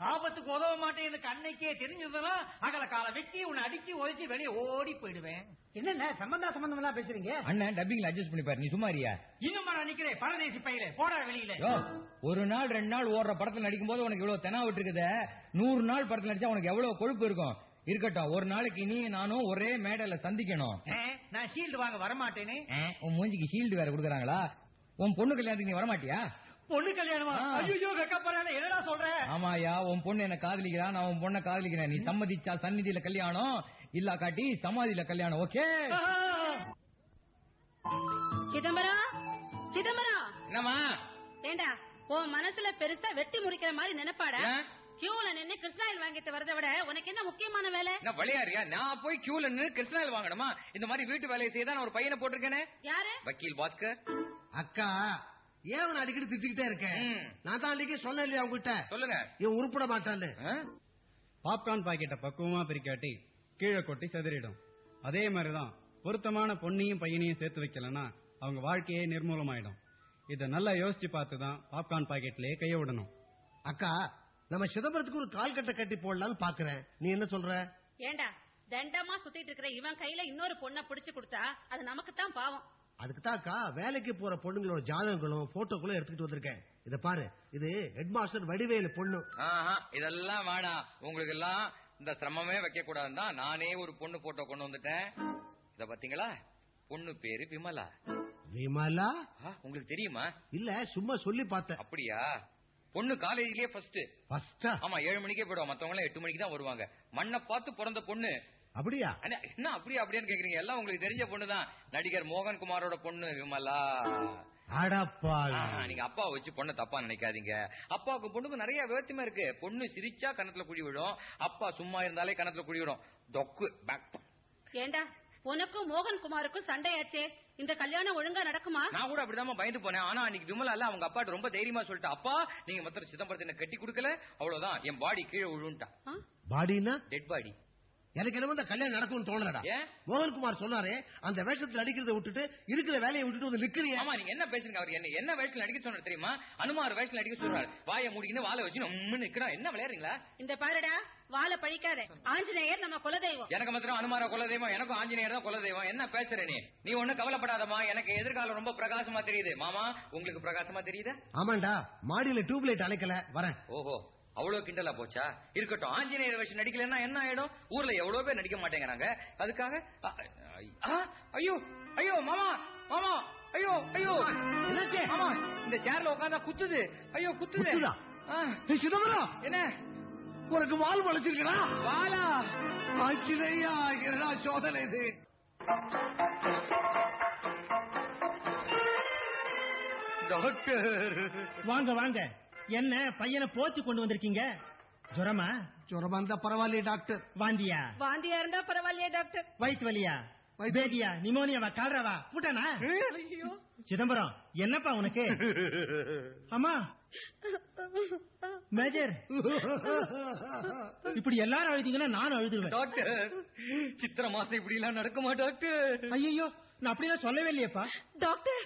ஆபத்துக்கு உதவ மாட்டேன் எனக்கு அன்னைக்கே தெரிஞ்சதுன்னா அகல கால வெட்டி உன்னை அடிச்சு உதைச்சு வெளியே ஓடி போயிடுவேன். என்னென்ன? சம்பந்தா சம்பந்தம் எல்லாம் பேசுறீங்க? அண்ணன் டப்பிங்ல அட்ஜஸ்ட் பண்ணி பாரு. நீ சும்மாரியா இன்னும் நான் நிக்கிறேன். பரதேசி பையில போடா வெளியில. ஒரு நாள் ரெண்டு நாள் ஓடுற படத்துல நடிக்கும் போது உனக்கு இவ்வளவு தெனா விட்டுருக்குத. நூறு நாள் படத்துல நடிச்சா உனக்கு எவ்வளவு கொழுப்பு இருக்கும்? இருக்கட்டும் ஒரு நாளைக்கு நீ நானும் ஒரே மேடையில சந்திக்கணும். நான் ஷீல்டு வாங்க வரமாட்டேனே. ஆ, உன் மூஞ்சிக்கு ஷீல்டு வேற கொடுக்குறாங்களா? உன் பொண்ணு கல்யாணத்துக்கு நீ வரமாட்டியா? பொண்ணு கல்யாணமா. ஐயோ வெக்கப்படுறானே என்னடா சொல்ற? ஆமாயா உன் பொண்ணு என்ன காதலிக்கிறா நான் உன் பொண்ணை காதலிக்கிறேன். நீ சம்மதிச்சா சந்நிதியில கல்யாணம் இல்லா காட்டி சமாதியில கல்யாணம் ஓகே. சிதம்பரம் சிதம்பரம். ஏண்டா உன் மனசுல பெருசா வெட்டி முறிக்கிற மாதிரி நினைப்பாடா? கியூல நின்னு கிருஷ்ணாயில் வாங்கிட்டு வரதை விட உனக்கு என்ன முக்கியமான வேலை? என்ன விளையாடுறியா நான் போய் கியூல நின்று கிருஷ்ணாயில் வாங்கணுமா? இந்த மாதிரி வீட்டு வேலையை செய்ய நான் ஒரு பையனை போட்டிருக்கேனே. யாரு? வக்கீல் பாஸ்கர். அக்கா ஏன் அடிக்கடி திட்டிக்கிட்டே இருக்கேன். நான் தான் அன்னைக்கு சொன்னேன் இல்லையா உங்ககிட்ட சொல்லுங்க. இவன் உருப்பட மாட்டான்னு? பாப்கார்ன் பாக்கெட்டை பக்குவமா பிரிக்காட்டி கீழே கொட்டி செதறிடும். அதே மாதிரிதான் பொருத்தமான பொண்ணையும் பையனையும் சேர்த்து வைக்கலன்னா அவங்க வாழ்க்கையே நிர்மூலமாயிடும். இத நல்லா யோசிச்சு பார்த்து தான் பாப்கார்ன் பாக்கெட்லயே கைய விடணும். அக்கா நம்ம சிதம்பரத்துக்கு ஒரு கால் கட்டை கட்டி போடலாம்னு பாக்குறேன். நீ என்ன சொல்ற? ஏண்டா தண்டமா சுத்திட்டு இருக்கிற இவன் கையில இன்னொரு பொண்ணை புடிச்சு கொடுத்தா அது நமக்கு தான் பாவம். அதுக்கு தான்க்கா வேலைக்கு போற பொண்ணுங்களோட ஜாதகங்களும் போட்டோக்களும் எடுத்துக்கிட்டு வந்திருக்கேன். இத பாரு இது ஹெட் மாஸ்டர் வடிவேலு பொண்ணு. ஆஹா, இதெல்லாம் வேணாம் உங்களுக்கு எல்லாம் இந்த சிரமமே வைக்க கூடாதுன்னு தான் நானே ஒரு பொண்ணு போட்டோ கொண்டு வந்துட்டேன். இத பாத்தீங்களா பொண்ணு பேரு விமலா. விமலா? உங்களுக்கு தெரியுமா? இல்ல சும்மா சொல்லி பார்த்தேன். அப்படியா? பொண்ணு காலேஜ்லயே ஃபர்ஸ்ட் ஃபர்ஸ்டா ஆமா ஏழு மணிக்கே போயிடுவா. மத்தவங்க எல்லாம் எட்டு மணிக்கு தான் வருவாங்க. மண்ணை பார்த்து பிறந்த பொண்ணு. அப்படியா? என்ன அப்படி அப்படின்னு கேக்குறீங்க? எல்லாம் உங்களுக்கு தெரிஞ்ச பொண்ணு தான் நடிகர் மோகன் குமாரோட பொண்ணு விமலா. நீங்க அப்பாவை வச்சு பொண்ணை தப்பா நினைக்காதீங்க. அப்பாவுக்கு பொண்ணுக்கு நிறைய வேற்றுமை இருக்கு. பொண்ணு சிரிச்சா கணத்துல குழி விடும் அப்பா சும்மா இருந்தாலே கணத்துல குழி விடும். டொக்கு பேக் ஏண்டா உனக்கும் மோகன் குமாருக்கும் சண்டையாச்சே? இந்த கல்யாணம் ஒழுங்கா நடக்குமா? நான் கூட அப்படிதான் பயந்து போனேன். ஆனா அன்னைக்கு விமலால அவங்க அப்பாட்ட ரொம்ப தைரியமா சொல்லிட்டு. அப்பா நீங்க மொத்தம் சிதம்பரத்தை கட்டி கொடுக்கல. அவ்வளவுதான். என் பாடி கீழே விழுந்துட்டான் ஆ? பாடினா டெட் பாடி எனக்கு என்ன இந்த கல்யாணம் நடக்கும்னு தோணலடா? மோகன்குமார் சொன்னாரு அந்த வேஷத்துல அடிக்கிறத விட்டுட்டு இருக்கிற வேலையை விட்டுட்டு வந்து நிக்கிறியா ஆமா நீங்க என்ன பேசுறீங்க அவர்? என்ன என்ன வயசுல நடிக்க சொன்னாரு தெரியுமா? அனுமார் வயசுல நடிக்க சொல்றாரு. வாயை மூடிக்கின்னு வாழை வச்சு நம்ம நிக்கிறோம் என்ன விளையாடுறீங்களா? இந்த பாருடா வாழை பழிக்காத. ஆஞ்சநேயர் நம்ம குலதெய்வம். எனக்கு மாத்திரம் அனுமார குலதெய்வம் எனக்கும் ஆஞ்சநேயர் தான் குலதெய்வம். என்ன பேசுற நீ? நீ ஒண்ணு கவலைப்படாதம்மா. எனக்கு எதிர்காலம் ரொம்ப பிரகாசமா தெரியுது. மாமா உங்களுக்கு பிரகாசமா தெரியுதா? ஆமாண்டா மாடியில டியூப் லைட் அணைக்கல. வரேன். ஓஹோ. அவ்வளவு கிண்டலா போச்சா? இருக்கட்டும். ஆஞ்சநேயர் வச்சு நடிக்கலன்னா என்ன ஆயிடும்? ஊர்ல எவ்வளவு பேர் நடிக்க மாட்டேங்கிறாங்க? அதுக்காக ஐயோ ஐயோ மாமா மாமா ஐயோ ஐயோ? மாமா இந்த சேர்ல உட்காந்தா குத்துது. ஐயோ குத்துது. சிதம்பரம்! என்ன? உனக்கு வால் வளைச்சிருக்கா வாலா? என்னடா சோதனை இது? டாக்டர். வாங்க வாங்க. என்ன பையனை போச்சு கொண்டு வந்திருக்கீங்க? ஜுரமா? ஜுரமா இருந்தா பரவாயில்லையே டாக்டர். வாந்தியா? வாந்தியா இருந்தா பரவாயில்லையா டாக்டர். வயிற்று வலியா? பேதியா நிமோனியாவா கால்ராவா கூட்டானா சிதம்பரம் என்னப்பா உனக்கு? அம்மா. மேஜர். இப்படி எல்லாரும் அழுதீங்கன்னா நானும் அழுதுருவேன். டாக்டர் சித்திர மாசம் இப்படி எல்லாம் நடக்குமா டாக்டர்? ஐயோ நான் அப்படிலாம் சொல்லவே இல்லையேப்பா. டாக்டர்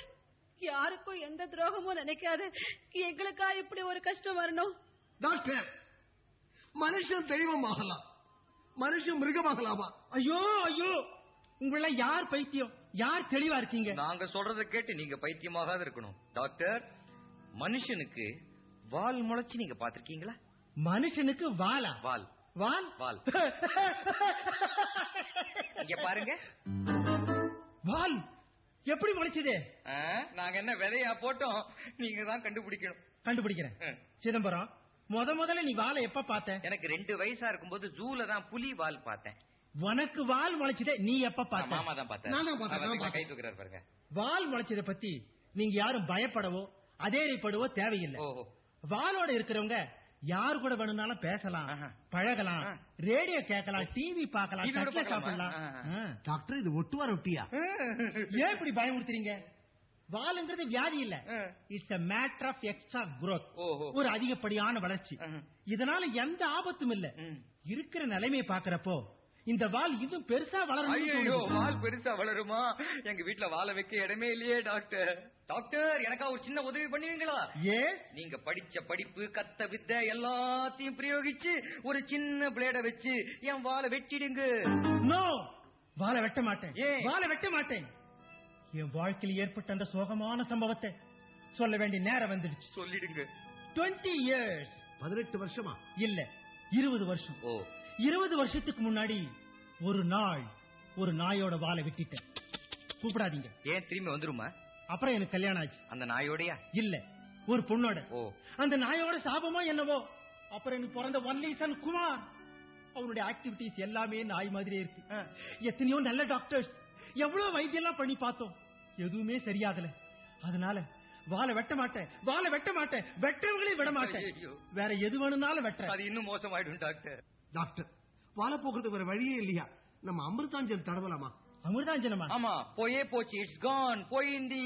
யாருக்கும் எந்த துரோகமும் நினைக்காத. எங்களுக்கா இப்படி ஒரு கஷ்டம் வரணும்? டாக்டர் மனுஷன் தெய்வம் ஆகலாம் மனுஷன் மிருகமாகலாமா? ஐயோ ஐயோ! உங்கள யார் பைத்தியம்? யார் தெளிவா இருக்கீங்க? நாங்க சொல்றத கேட்டு நீங்க பைத்தியமாகாத இருக்கணும். டாக்டர் மனுஷனுக்கு வால் முளைச்சு நீங்க பாத்திருக்கீங்களா மனுஷனுக்கு வாலா? வால். வால்? வால். இங்க பாருங்க. வால். எப்படி முளைச்சது நாங்க என்ன விதையா போட்டோம்? நீங்க தான் கண்டுபிடிக்கணும். கண்டுபிடிக்கிறேன். சிதம்பரம் முத முதல்ல நீ வாலை எப்ப பார்த்த? எனக்கு ரெண்டு வயசா இருக்கும்போது ஜூல தான் புலி வால் பார்த்தேன். உனக்கு வால் முளைச்சதே நீ எப்ப நான் மாமா பார்த்த தான் பார்த்தேன் கை. தூக்குறாரு பாருங்க. வால் முளைச்சதை பத்தி நீங்க யாரும் பயப்படவோ அதேறிப்படவோ தேவையில்லை. வாலோட இருக்கிறவங்க யார் கூட வேணும்னாலும் பேசலாம். பழகலாம். ரேடியோ கேட்கலாம் டிவி பார்க்கலாம் பார்க்கலாமா? சாப்பிடலாம். டாக்டர் இது ஒட்டுவா ரொட்டியா ஏன் இப்படி பயமுறுத்துறீங்க வாலுங்கிறது வியாதி இல்ல. It's a matter of extra growth ஓஹோ. ஒரு அதிகப்படியான வளர்ச்சி. இதனால எந்த ஆபத்தும் இல்ல. இருக்கிற நிலைமையை பாக்குறப்போ இந்த வால் இன்னும் பெருசா ஐயோ வளரும் வால் பெருசா வளருமா? எங்க வீட்ல வாழ வைக்க இடமே இல்லையே டாக்டர். டாக்டர் எனக்கா ஒரு சின்ன உதவி பண்ணுவீங்களா? ஏ நீங்க படிச்ச படிப்பு கத்த வித்த எல்லாத்தையும் பிரயோகிச்சு ஒரு சின்ன பிளேட வச்சு என் வாழை வெட்டிடுங்க. நோ வாழை வெட்ட மாட்டேன். ஏன்? வாழை வெட்ட மாட்டேன். என் வாழ்க்கையில் ஏற்பட்ட அந்த சோகமான சம்பவத்தை சொல்ல வேண்டிய நேரம் வந்துடுச்சு. சொல்லிடுங்க. 20 இயர்ஸ் பதினெட்டு வருஷமா? இல்ல இருபது வருஷம். ஓ. இருபது வருஷத்துக்கு முன்னாடி ஒரு நாள் ஒரு நாயோட வாழை வெட்டிட்டேன். கூப்பிடாதீங்க. ஏன் திரும்பி வந்துருமா? அப்புறம் எனக்கு கல்யாணம் ஆச்சு. அந்த நாயோடயா? இல்ல ஒரு பொண்ணோட. ஓ. அந்த நாயோட சாபமோ என்னவோ? அப்புறம் எனக்கு பிறந்த ஒன்லி சன் குமார். அவனுடைய ஆக்டிவிட்டிஸ் எல்லாமே நாய் மாதிரியே இருக்கு. எத்தனையோ நல்ல டாக்டர்ஸ் எவ்வளவு வைத்தியெல்லாம் பண்ணி பார்த்தோம். எதுவுமே சரியாகல. அதனால வாழை வெட்ட மாட்டேன். வாழை வெட்ட மாட்டேன். வெட்டவங்களையும் விட மாட்டேன். வேற எது வேணும்னாலும் வெட்டுறேன். அது இன்னும் மோசமாயிடும் டாக்டர். டாக்டர். வாழ போகிறதுக்கு வேற வழியே இல்லையா? நம்ம அமிர்தாஞ்சல் தடவலாமா? அமிர்தாஞ்சனமா? ஆமா போயே போச்சு இட்ஸ் கான் போயிந்தி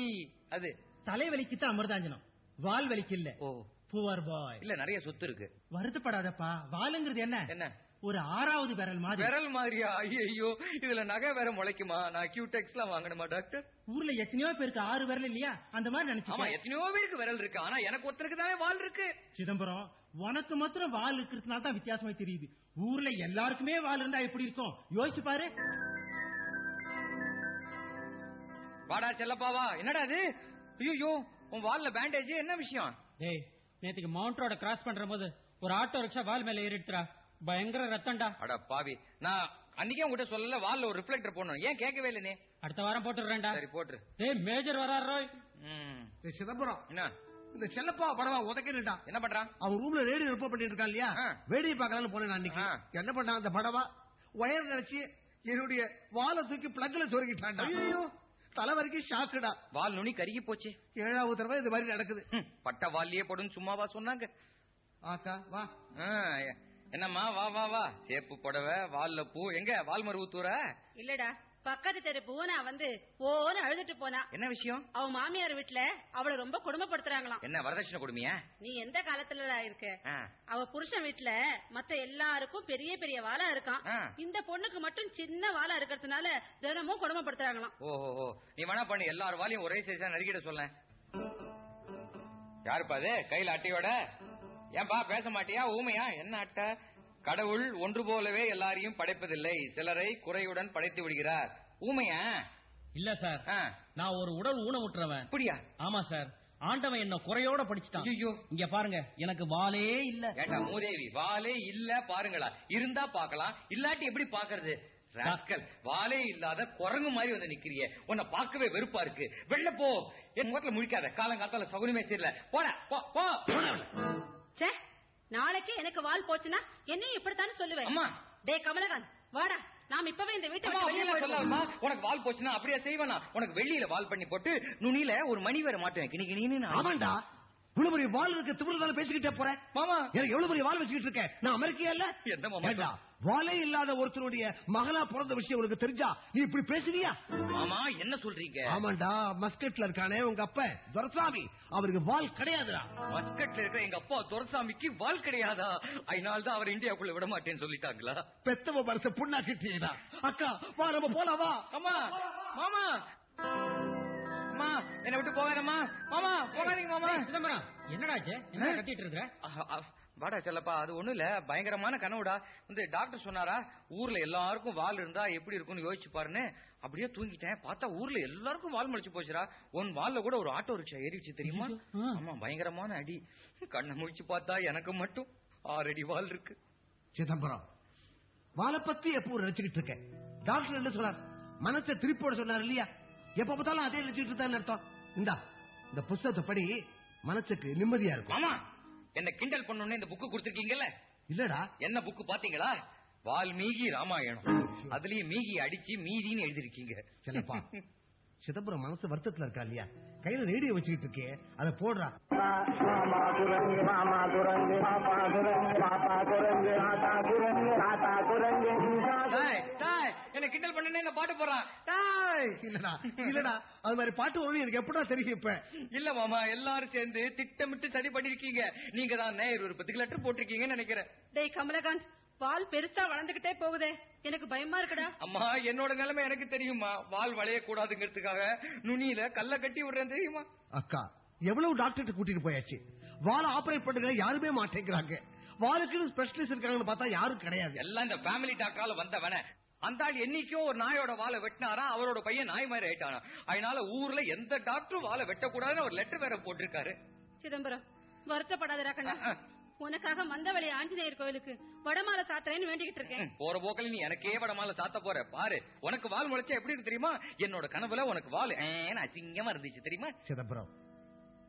அது. தலைவலிக்கு தான் அமிர்தாஞ்சனம்? வால் வலிக்கு இல்ல ஓ. புவர் பாய் இல்ல நிறைய சொத்து இருக்கு. வருத்தப்படாதப்பா வாலுங்கிறது என்ன? என்ன? ஒரு ஆறாவது விரல் மாதிரி. விரல் மாதிரியா? ஐயோ இதுல நகை வேற முளைக்குமா? நான் கியூடெக்ஸ் எல்லாம் வாங்கணுமா டாக்டர்? ஊர்ல எத்தனையோ பேருக்கு ஆறு விரல் இல்லையா? அந்த மாதிரி ஆமா நினைச்சு எத்தனையோ பேருக்கு விரல் இருக்கு. ஆனா எனக்கு ஒருத்தருக்கு தானே வால் இருக்கு. சிதம்பரம் உனக்கு மாத்திரம் வால் இருக்கிறதுனால தான் வித்தியாசமா தெரியுது. ஊர்ல எல்லாருக்குமே வால் இருந்தா எப்படி இருக்கும்? யோசிச்சு பாரு. வாடா செல்லப்பாவா. என்னடா அது ஐயோ உன் வால்ல பேண்டேஜ் என்ன விஷயம்? டேய் நேத்துக்கு மவுண்ட் ரோட கிராஸ் பண்ற போது ஒரு ஆட்டோ ரிக்ஷா வால் மேல ஏறிடுறா பயங்கர ரத்தம்டா. அட பாவி நான் அன்னைக்கே உங்ககிட்ட சொல்லல வால்ல ஒரு ரிஃப்ளெக்டர் போடணும். ஏன் கேட்கவே இல்லை நீ அடுத்த வாரம் போட்டுடுறேன்டா. சரி போட்டுரு. டேய் மேஜர் வராரு ரோய். சிதம்பரம். என்ன? இந்த செல்லப்பா படவா உதக்கிட்டான் என்ன பண்றான் அவன் ரூம்ல ரேடியோ ரிப்போர்ட் பண்ணிட்டு இருக்கான் இல்லையா. வேடியை பார்க்கலாம்னு போனேன் நான் அன்னைக்கு. என்ன பண்ணான் அந்த படவா? ஒயர் நினைச்சு என்னுடைய வாழை தூக்கி பிளக்ல சொருகிட்டான்டா. தலை வரைக்கும் ஷாக்குடா வால் நுனி கருகி போச்சு. ஏழாவது தடவை இது மாதிரி நடக்குது. பட்ட வால்லையே போடுன்னு சும்மாவா சொன்னாங்க. ஆக்கா வா. ஆ, என்னம்மா வா வா வா. சேப்பு புடவை வால்ல பூ. எங்க? வால்மரு ஊத்தூர இல்லடா. பக்கத்து தெரு பூனா வந்து ஓன்னு அழுதுட்டு போனா. என்ன விஷயம்? அவ மாமியார் வீட்டுல அவளை ரொம்ப கொடுமைப்படுத்துறாங்களாம். என்ன வரதட்சணை கொடுமையா? நீ எந்த காலத்துல இருக்க. அவ புருஷன் வீட்டுல மத்த எல்லாருக்கும் பெரிய பெரிய வாளா இருக்கான். இந்த பொண்ணுக்கு மட்டும் சின்ன வாளா இருக்கிறதுனால தினமும் கொடுமைப்படுத்துறாங்களாம். ஓஹோ நீ வேணா பண்ணு எல்லார் வாலையும் ஒரே சைஸா நறுக்கிட சொல்ல யாருப்பா அது? கையில அட்டையோட? ஏன்பா பேச மாட்டியா? ஊமையா? என்ன அட்டை? கடவுள் ஒன்று போலவே எல்லாரையும் படைப்பதில்லை. சிலரை குறையுடன் படைத்து விடுகிறார். ஊமையா? இல்ல சார். ஆ, நான் ஒரு உடல் ஊனமுற்றவன். அப்படியா? ஆமா சார். ஆண்டவன் என்ன குறையோட படிச்சுட்டான். ஐயோ இங்க பாருங்க. எனக்கு வாலே இல்ல. ஏண்டா மூதேவி வாலே இல்ல பாருங்களா. இருந்தா பார்க்கலாம். இல்லாட்டி எப்படி பாக்குறது ராஸ்கல் வாலே இல்லாத குரங்கு மாதிரி வந்து நிக்கிறியே. உன்னை பார்க்கவே வெறுப்பா இருக்கு. வெளில போ. என் முகத்துல முழிக்காத. காலங்காத்தால சகுனமே தெரியல. போட போ போ. நாளைக்கு எனக்கு வால் போச்சுன்னா என்னையும் இப்படித்தானே சொல்லுவேன். அம்மா. டே கமலகாந்த் வாடா. நாம் இப்பவே இந்த வீட்டை அம்மா, விட்டு வெளியே. உனக்கு வால் போச்சுன்னா அப்படியே செய்வேனா? உனக்கு வெள்ளியில வால் பண்ணி போட்டு நுனியில ஒரு மணி வேற மாட்டுவேன். கிணி கிணின்னு நான். ஆமாண்டா. இவ்வளவு பெரிய வால் இருக்கு திமிர்தால பேசிக்கிட்டே போறேன். மாமா. எனக்கு எவ்வளவு பெரிய வால் வச்சுக்கிட்டு இருக்கேன்? நான் அமெரிக்கா இல்ல? எந்த மாமா? வாலே இல்லாத ஒருத்தருடைய மகளா பிறந்த விஷயம் உனக்கு தெரிஞ்சா நீ இப்படி பேசுவியா? மாமா என்ன சொல்றீங்க? ஆமாண்டா மஸ்கட்ல இருக்கானே உங்க அப்ப துரசாமி. அவருக்கு வால் கிடையாதுடா. மஸ்கட்ல இருக்கிற எங்க அப்பா துரசாமிக்கு வால் கிடையாதா? அதனால தான் அவர் இந்தியாக்குள்ள விட மாட்டேன்னு சொல்லிட்டாங்களா? பெத்தவ மனச புண்ணா கிட்டியடா அக்கா வா நம்ம போலாம் வா. அம்மா மாமா. அம்மா என்ன விட்டு போகாதம்மா. மாமா போகாதீங்க மாமா. சிதம்பரம் என்னடாச்சு என்ன கத்திட்டு இருக்க வாடா செல்லப்பா அது ஒண்ணு இல்ல. பயங்கரமான கனவுடா. வந்து டாக்டர் சொன்னாரா ஊர்ல எல்லாருக்கும் வால் இருந்தா எப்படி இருக்கும்னு யோசிச்சு பாருன்னு. அப்படியே தூங்கிட்டேன். பார்த்தா ஊர்ல எல்லாருக்கும் வால் முளைச்சு போச்சுடா. உன் வால்ல கூட ஒரு ஆட்டோ ரிக்ஷா ஏறிச்சு தெரியுமா? ஆமா பயங்கரமான அடி. கண்ணை முழிச்சு பார்த்தா எனக்கு மட்டும் ஆறு அடி வால் இருக்கு. சிதம்பரம் வாழை பத்தி எப்போ நினைச்சுக்கிட்டு இருக்கேன்? டாக்டர் என்ன சொன்னார்? மனசை திருப்போட சொன்னார் இல்லையா? எப்ப பார்த்தாலும் அதே நினைச்சுட்டு இருந்தான்னு அர்த்தம். இந்தா இந்த புஸ்தகத்தை படி மனசுக்கு நிம்மதியா இருக்கும். மாமா என்ன கிண்டல் பண்ணணும்னு இந்த புக்கு கொடுத்துருக்கீங்கல்ல இல்லடா என்ன புக்கு பாத்தீங்களா வால்மீகி ராமாயணம் அதுலயும் மீகி அடிச்சு மீதின்னு எழுதிருக்கீங்க சிலப்பா சிதம்பரம் மனசு வருத்தத்துல இருக்கா இல்லையா கையில ரேடியோ வச்சுக்கிட்டு இருக்கே அதை போடுறா மாமா குரங்கு மாமா குரங்கு பாப்பா குரங்கு பாப்பா குரங்கு ஆத்தா குரங்கு கிண்டல் பண்ணனே இந்த பாட்டு போறான் டாய். இல்லடா இல்லடா. அது மாதிரி பாட்டு எனக்கு எப்படா தெரியும் இப்ப? இல்ல மாமா எல்லாரும் சேர்ந்து திட்டமிட்டு சதி பண்ணிருக்கீங்க. நீங்க தான் நேர் விருப்பத்துக்கு லெட்டர் போட்டிருக்கீங்கன்னு நினைக்கிறேன். டேய் கமலகாந்த் பால் பெருசா வளர்ந்துகிட்டே போகுதே. எனக்கு பயமா இருக்குடா. அம்மா என்னோட நிலைமை எனக்கு தெரியுமா வால் வளைய கூடாதுங்கிறதுக்காக நுனியில கல்ல கட்டி விடுறேன் தெரியுமா? அக்கா எவ்வளவு டாக்டர்கிட்ட கூட்டிட்டு போயாச்சு? வாழை ஆபரேட் பண்ணுங்க யாருமே மாட்டேங்கிறாங்க. வாளுக்குன்னு ஸ்பெஷலிஸ்ட் இருக்காங்கன்னு பார்த்தா யாரும் கிடையாது. எல்லாம் இந்த ஃபேமிலி டாக்கால வந்தவன. அந்த ஆள் என்னைக்கோ ஒரு நாயோட வாழை வெட்டினாரா? அவரோட பையன் நாய் மாதிரி ஆயிட்டானா? அதனால ஊர்ல எந்த டாக்டரும் வாழை வெட்டக்கூடாதுன்னு ஒரு லெட்டர் வேற போட்டிருக்காரு. சிதம்பரம் வருத்தப்படாதடா கண்ணா. உனக்காக மந்தவழி ஆஞ்சநேயர் கோயிலுக்கு வடமாலை சாத்துறேன்னு வேண்டிக்கிட்டு இருக்கேன். போற போக்கல நீ எனக்கே வடமால சாத்த போற. பாரு உனக்கு வால் முளைச்சா எப்படி இருக்கு தெரியுமா? என்னோட கனவுல உனக்கு வால் அசிங்கமா இருந்துச்சு தெரியுமா? சிதம்பரம்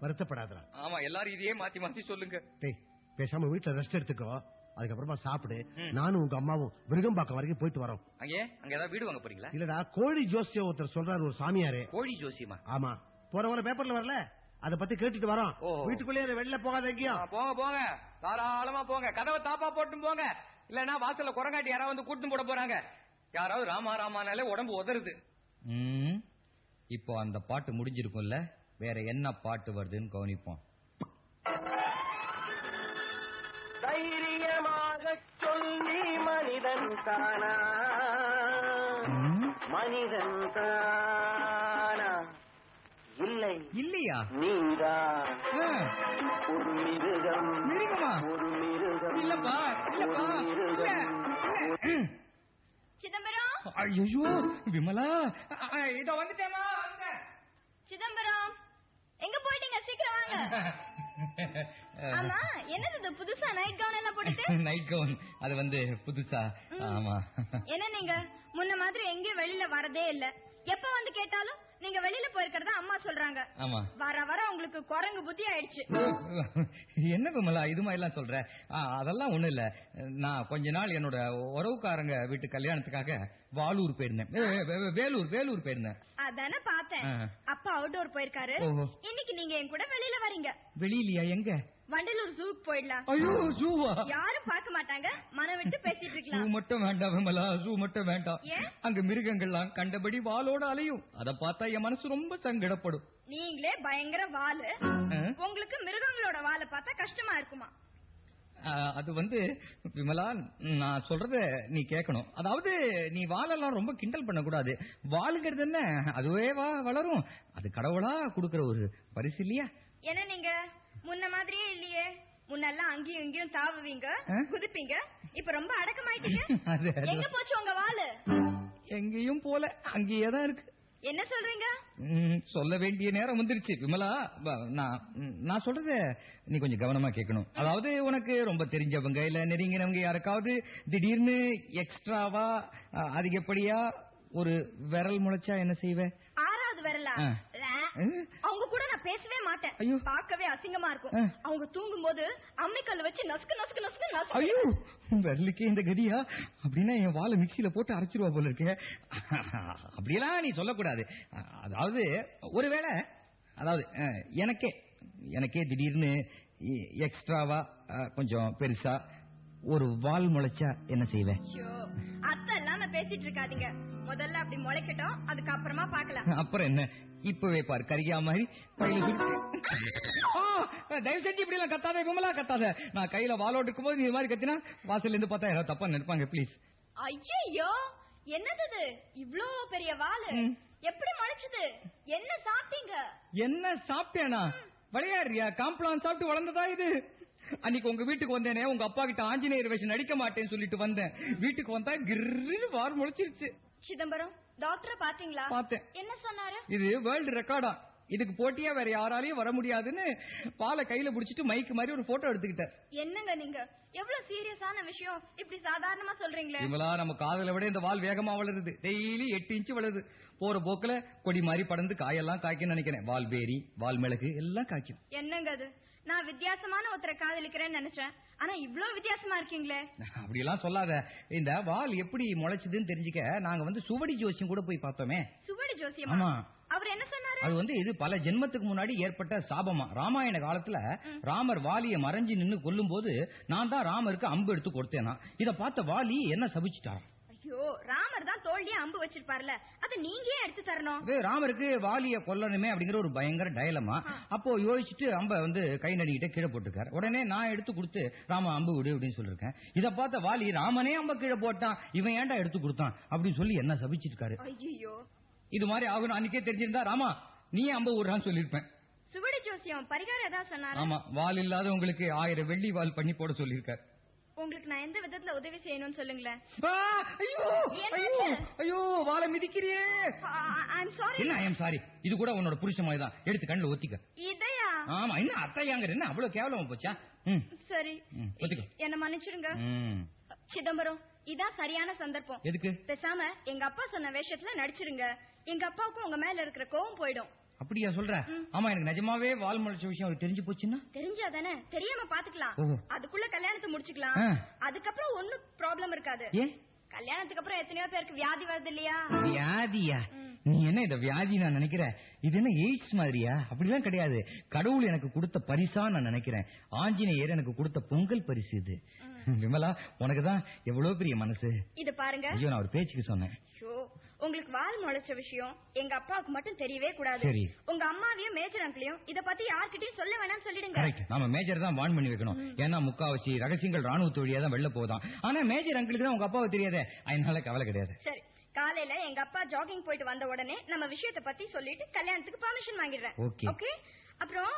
வருத்தப்படாதடா. ஆமா எல்லாரும் இதையே மாத்தி மாத்தி சொல்லுங்க. டேய் பேசாம வீட்டுல ரெஸ்ட் எடுத்துக்கோ. அதுக்கப்புறமா சாப்பிடு. நானும் உங்க அம்மாவும் விருகம்பாக்கம் வரைக்கும் போயிட்டு வரோம். அங்கே? அங்க ஏதாவது வீடு வாங்க போறீங்களா? இல்லடா கோழி ஜோசியம் ஒருத்தர் சொல்றாரு ஒரு சாமியாரு. கோழி ஜோசியமா? ஆமா. போற வர பேப்பர்ல வரல? அத பத்தி கேட்டுட்டு வரோம். ஓ. வீட்டுக்குள்ளேயே வெளில போகாத எங்கேயும் போங்க போங்க. தாராளமா போங்க. கதவை தாப்பா போட்டு போங்க. இல்லன்னா வாசல்ல குரங்காட்டி யாராவது வந்து கூட்டு போட போறாங்க. யாராவது ராமா ராமானாலே உடம்பு உதறுது. இப்போ அந்த பாட்டு முடிஞ்சிருக்கும்ல? வேற என்ன பாட்டு வருதுன்னு கவனிப்போம். சொல்லி மனிதன் தானா? மனிதன் தானா? இல்லை. இல்லையா? நீதான் ஆ, ஒரு மிருகம். மிருகமா? ஒரு மிருகம். இல்லப்பா, இல்லப்பா, மிருகம். சிதம்பரம்? ஐயோ விமலா. இதோ வந்துட்டேமா சிதம்பரம் எங்க போயிட்டீங்க? சீக்கிரம் வாங்க. ஆமா என்னது இது புதுசா நைட் கவுன் எல்லாம் போட்டுட்டு? நைட் கவுன் அது வந்து புதுசா. ஆமா. என்ன நீங்க? முன்ன மாதிரி எங்கேயும் வெளியில வரதே இல்ல. எப்ப வந்து கேட்டாலும் நீங்க வெளியில போயிருக்கிறதா அம்மா சொல்றாங்க. ஆமா. வர வர உங்களுக்கு குரங்கு புத்தி ஆயிடுச்சு. என்ன விமலா இது மாதிரி எல்லாம் சொல்ற அதெல்லாம் ஒண்ணு இல்ல. நான் கொஞ்ச நாள் என்னோட உறவுக்காரங்க வீட்டு கல்யாணத்துக்காக வாலூர் போயிருந்தேன். வேலூர் வேலூர் போயிருந்தேன். அதானே பார்த்தேன். ஆ. அப்பா அவுட்டோர் போயிருக்காரு. இன்னைக்கு என் கூட வெளியில வரீங்க? வெளியிலயா? எங்க? வண்டலூர் ஜூக்கு போயிடலாம். ஐயோ ஜூவா? யாரும் பார்க்க மாட்டாங்க. மனம் விட்டு பேசிட்டு ஜூ இருக்கலாம் மட்டும் வேண்டாம் விமலா ஜூ மட்டும் வேண்டாம்? அங்க மிருகங்கள்லாம் கண்டபடி வாளோட அலையும். அத பார்த்தா என் மனசு ரொம்ப சங்கடப்படும். நீங்களே பயங்கர வாலு? உங்களுக்கு மிருகங்களோட வாலை பார்த்தா கஷ்டமா இருக்குமா? அது வந்து விமலா நான் சொல்றத நீ கேட்கணும் அதாவது நீ வாழெல்லாம் ரொம்ப கிண்டல் பண்ணக்கூடாது. வாளுங்கிறது என்ன? அதுவே வா வளரும். அது கடவுளா கொடுக்கிற ஒரு பரிசு இல்லையா? ஏன்னா நீங்க? முன்ன மாதிரியே இல்லையே. முன்னெல்லாம் அங்கேயும் இங்கேயும் தாவுவீங்க? குதிப்பீங்க. இப்ப ரொம்ப அடக்கமாயிட்டீங்க. எங்க போச்சு உங்க வாலு எங்கேயும் போல அங்கேயே தான் இருக்கு. என்ன சொல்றீங்க? சொல்ல வேண்டிய நேரம் வந்துருச்சு. விமலா நான் நான் சொல்றத நீ கொஞ்சம் கவனமா கேட்கணும். அதாவது உனக்கு ரொம்ப தெரிஞ்சவங்க இல்ல நெருங்கினவங்க யாருக்காவது திடீர்னு எக்ஸ்ட்ராவா அதிகப்படியா ஒரு விரல் முளைச்சா என்ன செய்வ? ஆறாவது வரல. அவங்க கூட நான் பேசவே மாட்டேன். ஐயோ. பார்க்கவே அசிங்கமா இருக்கும். அவங்க தூங்கும் போது அம்மிக்கல்ல வச்சு நசுக்கு நசுக்கு நசுக்கு நசுக்கு. ஐயோ விரலுக்கே இந்த கதியா? அப்படின்னா என் வாழை மிக்சியில போட்டு அரைச்சிருவா போல இருக்கே. அப்படியெல்லாம் நீ சொல்லக்கூடாது. அதாவது ஒருவேளை அதாவது எனக்கே எனக்கே திடீர்னு எக்ஸ்ட்ராவா கொஞ்சம் பெருசா ஒரு வால் முளைச்சா என்ன செய்வேன் அத்தை இல்லாம பேசிட்டு இருக்காதீங்க. முதல்ல அப்படி முளைக்கட்டும் அதுக்கப்புறமா பார்க்கலாம். அப்புறம் என்ன? இப்பவே பாரு கரியா மாதிரி தயவு செஞ்சு இப்படி எல்லாம் கத்தாத விமலா கத்தாத. நான் கையில வாலோட்டு இருக்கும்போது நீ மாதிரி கத்தினா வாசல்ல இருந்து பார்த்தா யாராவது தப்பா நினைப்பாங்க ப்ளீஸ் ஐயோ என்னது இவ்ளோ பெரிய வாலு. எப்படி முளைச்சது? என்ன சாப்பிட்டீங்க? என்ன சாப்பிட்டேனா? விளையாடுறியா? காம்ப்ளான் சாப்பிட்டு வளர்ந்ததா இது? அன்னைக்கு உங்க வீட்டுக்கு வந்தேனே உங்க அப்பா கிட்ட ஆஞ்சநேயர் வேஷம் நடிக்க மாட்டேன்னு சொல்லிட்டு வந்தேன். வீட்டுக்கு வந்தா கிர்னு வார் முளைச்சிருச்சு சிதம்பரம் டாக்டரை பாத்தீங்களா பார்த்தேன். என்ன சொன்னாரு? இது வேர்ல்டு ரெக்கார்டா இதுக்கு போட்டியா வேற யாராலையும் வர முடியாதுன்னு பாலை கையில புடிச்சிட்டு மைக்கு மாதிரி ஒரு போட்டோ எடுத்துக்கிட்டேன் என்னங்க நீங்க? எவ்வளவு சீரியஸான விஷயம். இப்படி சாதாரணமா சொல்றீங்களே. விமலா நம்ம காதல விட இந்த வால் வேகமா வளருது. டெய்லி எட்டு இன்ச்சு வளருது. போற போக்குல கொடி மாதிரி படர்ந்து காயெல்லாம் காய்க்கும் நினைக்கிறேன். வால் பேரி வால் மிளகு எல்லாம் காய்க்கும். என்னங்க அது? நான் வித்தியாசமான ஒருத்தரை காதலிக்கிறேன்னு நினைச்சேன். ஆனா இவ்ளோ வித்தியாசமா இருக்கீங்களே. அப்படியெல்லாம் சொல்லாத. இந்த வால் எப்படி முளைச்சதுன்னு தெரிஞ்சுக்க நாங்க வந்து சுவடி ஜோசியம் கூட போய் பார்த்தோமே. சுவடி ஜோசியமா? ஆமா. அவர் என்ன சொன்னாரு? அது வந்து இது பல ஜென்மத்துக்கு முன்னாடி ஏற்பட்ட சாபமா. ராமாயண காலத்துல ராமர் வாலிய மறைஞ்சு நின்னு கொல்லும் போது நான் தான் ராமருக்கு அம்பு எடுத்து கொடுத்தேனா. இத பார்த்த வாலி என்ன சபிச்சுட்டாராம் ஐயோ ராமர் தான் தோல்லியே அம்பு வச்சிருப்பார்ல. அது நீங்க ஏன் எடுத்து தரணும்? இது ராமருக்கு வாலிய கொல்லணுமே அப்படிங்கிற ஒரு பயங்கர டயலமா அப்போ யோசிச்சுட்டு அம்ப வந்து கை நடிக்கிட்ட கீழே போட்டுருக்காரு. உடனே நான் எடுத்து கொடுத்து ராம அம்பு விடு அப்படின்னு சொல்லிருக்கேன் இத பார்த்த வாலி ராமனே அம்ப கீழே போட்டான். இவன் ஏன்டா எடுத்து கொடுத்தான்? அப்படின்னு சொல்லி என்ன சபிச்சிருக்காரு? ஐயோ இது மாதிரி ஆகணும். அன்னைக்கே தெரிஞ்சிருந்தா ராமா நீ அம்ப விடுறான்னு சொல்லிருப்பேன் சுவடி ஜோசியம் பரிகாரம் ஏதாவது சொன்னாரா? ஆமா வால் இல்லாத உங்களுக்கு ஆயிரம் வெள்ளி வால் பண்ணி போட சொல்லியிருக்காரு. உங்களுக்கு நான் எந்த விதத்துல உதவி செய்யணும்னு சொல்லுங்களேன். ஐயோ ஐயோ ஐயோ வாழை மிதிக்கிறியே. ஐம் சாரி என்ன சாரி இது கூட உன்னோட புருஷ மாதிரி தான். எடுத்து கண்ணுல ஒத்திக்க. இதையா? ஆமா என்ன அத்தையாங்கிற என்ன அவ்வளவு கேவலமா போச்சா? சரி. என்ன மன்னிச்சிடுங்க. ம். சிதம்பரம் இதான் சரியான சந்தர்ப்பம். எதுக்கு? பேசாம எங்க அப்பா சொன்ன வேஷத்துல நடிச்சிருங்க. எங்க அப்பாவுக்கும் உங்க மேல இருக்கிற கோவம் போயிடும். அப்படியா சொல்ற? ஆமா எனக்கு நிஜமாவே வால் முளைச்ச விஷயம் தெரிஞ்சு போச்சுன்னா? தெரிஞ்சாதானே? தெரியாம பாத்துக்கலாம். அதுக்குள்ள கல்யாணத்தை முடிச்சுக்கலாம். அதுக்கப்புறம் ஒண்ணும் ப்ராப்ளம் இருக்காது. கல்யாணத்துக்கு அப்புறம் எத்தனையோ பேருக்கு வியாதி வருது இல்லையா? வியாதியா? நீ என்ன இத வியாதி நான் நினைக்கிறேன் இது என்ன எய்ட்ஸ் மாதிரியா? அப்படிலாம் கிடையாது. கடவுள் எனக்கு கொடுத்த பரிசா நான் நினைக்கிறேன். ஆஞ்சநேயர் எனக்கு கொடுத்த பொங்கல் பரிசு இது. விமலா உனக்கு தான் எவ்வளவு பெரிய மனசு? இது பாருங்க. ஐயோ நான் ஒரு பேச்சுக்கு சொன்னேன். உங்களுக்கு வால் முளைச்ச விஷயம் எங்க அப்பாவுக்கு மட்டும் தெரியவே கூடாது. உங்க அம்மாவையும் மேஜர் அங்கிளையும் இத பத்தி யார்கிட்டயும் சொல்ல வேணாம்னு சொல்லிடுங்க. நாம மேஜர் தான் வான் பண்ணி வைக்கணும். ஏன்னா முக்காவாசி ரகசியங்கள் ராணுவ வழியா தான் வெளில போதான் ஆனா மேஜர் அங்கிளுக்கு தான் உங்க அப்பாவுக்கு தெரியாதே. அதனால கவலை கிடையாது. சரி. காலையில எங்க அப்பா ஜாகிங் போயிட்டு வந்த உடனே நம்ம விஷயத்த பத்தி சொல்லிட்டு கல்யாணத்துக்கு பெர்மிஷன் வாங்கிடுறேன். ஓகே அப்புறம்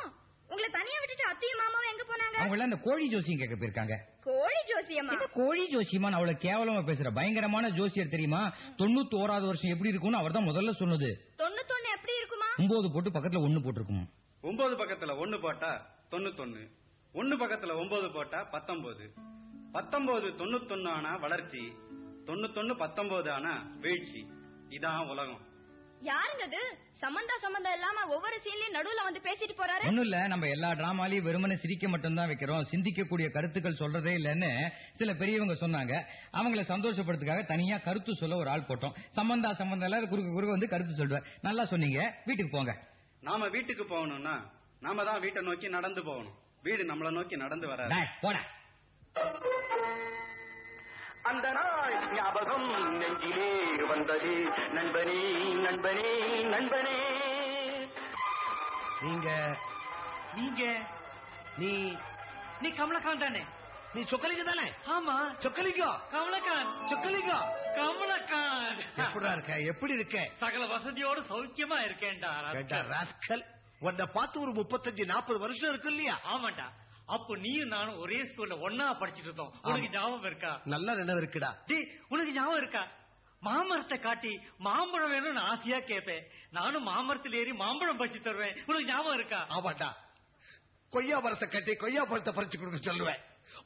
உங்களை தனியா விட்டுட்டு அத்தையும் மாமாவும் எங்க போனாங்க? அவங்க எல்லாம் இந்த கோழி ஜோசியம் கேட்க போயிருக்காங்க. கோழி ஜோசியமா? இந்த கோழி ஜோசியமா அவ்வளவு கேவலமா பேசுற? பயங்கரமான ஜோசியர் தெரியுமா? தொண்ணூத்தி ஓராவது வருஷம் எப்படி இருக்கும்னு அவர் தான் முதல்ல சொன்னது. தொண்ணூத்தொன்னு எப்படி இருக்குமா? ஒன்பது போட்டு பக்கத்துல ஒண்ணு போட்டிருக்கும். ஒன்பது பக்கத்துல ஒண்ணு போட்டா தொண்ணூத்தொன்னு. ஒண்ணு பக்கத்துல ஒன்பது போட்டா பத்தொன்பது பத்தொன்பது தொண்ணூத்தொன்னு ஆனா வளர்ச்சி. தொண்ணூத்தொன்னு பத்தொன்பது ஆனா வீழ்ச்சி. இதான் உலகம். யாருங்க அது சம்பந்தா சம்பந்தம் இல்லாம ஒவ்வொரு சீன்லயும் நடுவுல வந்து பேசிட்டு போறாரு? ஒண்ணும் இல்ல. நம்ம எல்லா டிராமாலையும் வெறுமனே சிரிக்க மட்டும்தான் வைக்கிறோம். சிந்திக்கக்கூடிய கருத்துக்கள் சொல்றதே இல்லைன்னு சில பெரியவங்க சொன்னாங்க. அவங்கள சந்தோஷப்படுத்துக்காக தனியா கருத்து சொல்ல ஒரு ஆள் போட்டோம். சம்பந்தா சம்பந்தம் எல்லாம் குறுக்க குறுக்க வந்து கருத்து சொல்லுவேன். நல்லா சொன்னீங்க. வீட்டுக்கு போங்க. நாம வீட்டுக்கு போகணும்னா நாம தான் வீட்டை நோக்கி நடந்து போகணும். வீடு நம்மள நோக்கி நடந்து வராது. டேய், போடா. அந்த நாள் ஞாபகம் நெஞ்சிலே வந்தது. நண்பனே நண்பனே நண்பனே. நீங்க நீங்க நீ நீ கமலகாந்த் தானே? நீ சொக்கலிங்க தானே? ஆமா. சொக்கலிங்கம் கமலகாந்த் சொக்கலிங்கம் கமலகாந்த் எப்படா இருக்க? எப்படி இருக்க? சகல வசதியோடு சௌக்கியமா இருக்கேன்டா ராஸ்கல். உன்னை பார்த்து ஒரு முப்பத்தஞ்சு நாற்பது வருஷம் இருக்கு இல்லையா? ஆமாண்டா. அப்போ நீயும் நானும் ஒரே ஸ்கூல்ல ஒன்னா படிச்சிட்டு இருந்தோம். உனக்கு ஞாபகம் இருக்கா? நல்ல நினைவு இருக்குடா. உனக்கு ஞாபகம் இருக்கா? மாமரத்தை காட்டி மாம்பழம் வேணும்னு ஆசையா கேட்பேன். நானும் மாமரத்தில் ஏறி மாம்பழம் பறிச்சு தருவேன். உனக்கு ஞாபகம் இருக்கா? ஆமாண்டா கொய்யா மரத்தை கட்டி கொய்யா பழத்தை பறிச்சு கொடுக்க சொல்லுவேன்.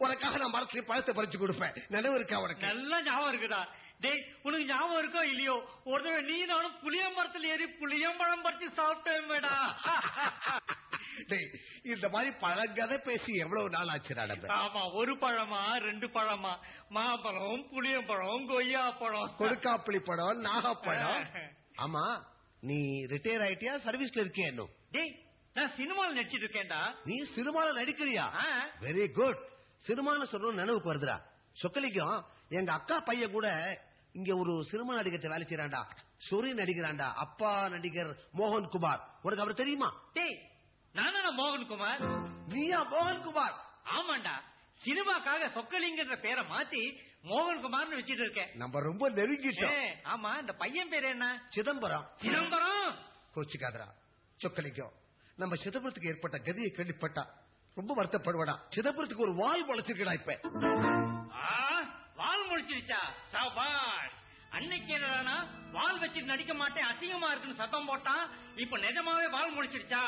உனக்காக நான் மரத்துல பழத்தை பறிச்சு கொடுப்பேன். நினைவு இருக்கா உனக்கு? நல்லா ஞாபகம் இருக்குதா டேய் உனக்கு ஞாபகம் இருக்கோ இல்லையோ? ஒரு தடவை நீ நானும் புளிய மரத்தில் ஏறி புளியம்பழம் பறிச்சு சாப்பிட்டேன்டா டேய், இந்த மாதிரி பழங்கதை பேசி எவ்வளவு நாள் ஆச்சு நடந்த? ஆமா ஒரு பழமா ரெண்டு பழமா? மாம்பழம் புளியம்பழம் கொய்யா பழம் கொடுக்காப்புளி படம் நாகப்பழம். ஆமா நீ ரிட்டையர் ஆயிட்டியா? சர்வீஸ்ல இருக்கியா இன்னும்? டேய் நான் சினிமாவில் நடிச்சிட்டு இருக்கேன்டா. நீ சினிமால நடிக்கிறியா. வெரி குட் சினிமான்னு சொல்லணும் நினைவுக்கு வருதுடா. சொக்கலிக்கும் எங்க அக்கா பையன் கூட இங்க ஒரு சினிமா நடிகர்கிட்ட வேலை செய்யறான்டா சொரி நடிக்கிறான்டா. அப்பா நடிகர் மோகன் குமார். உனக்கு அவர் தெரியுமா? டேய் நானா மோகன்குமார் நீயா மோகன் குமார்? ஆமாண்டா. சினிமாக்காக சொக்கலிங்கன்ற பேரை மாத்தி மோகன்குமார்னு வச்சிட்டு இருக்கேன். நம்ம ரொம்ப நெருங்கிட்டோம். ஆமா இந்த பையன் பேர் என்ன? சிதம்பரம். சிதம்பரம். கோச்சிக்காதரா சொக்கலிங்கம். நம்ம சிதம்பரத்துக்கு ஏற்பட்ட கதியை கேள்விப்பட்டா. ரொம்ப வருத்தப்படுவடா. சிதம்பரத்துக்கு ஒரு வால் முளைச்சிருக்கடா இப்ப. வால் முடிச்சிருச்சா சபாஷ். அன்னைக்கு வால் வச்சு நடிக்க மாட்டேன் அசிங்கமா இருக்குன்னு சத்தம் போட்டான் இப்ப நிஜமாவே வால் முடிச்சிருச்சா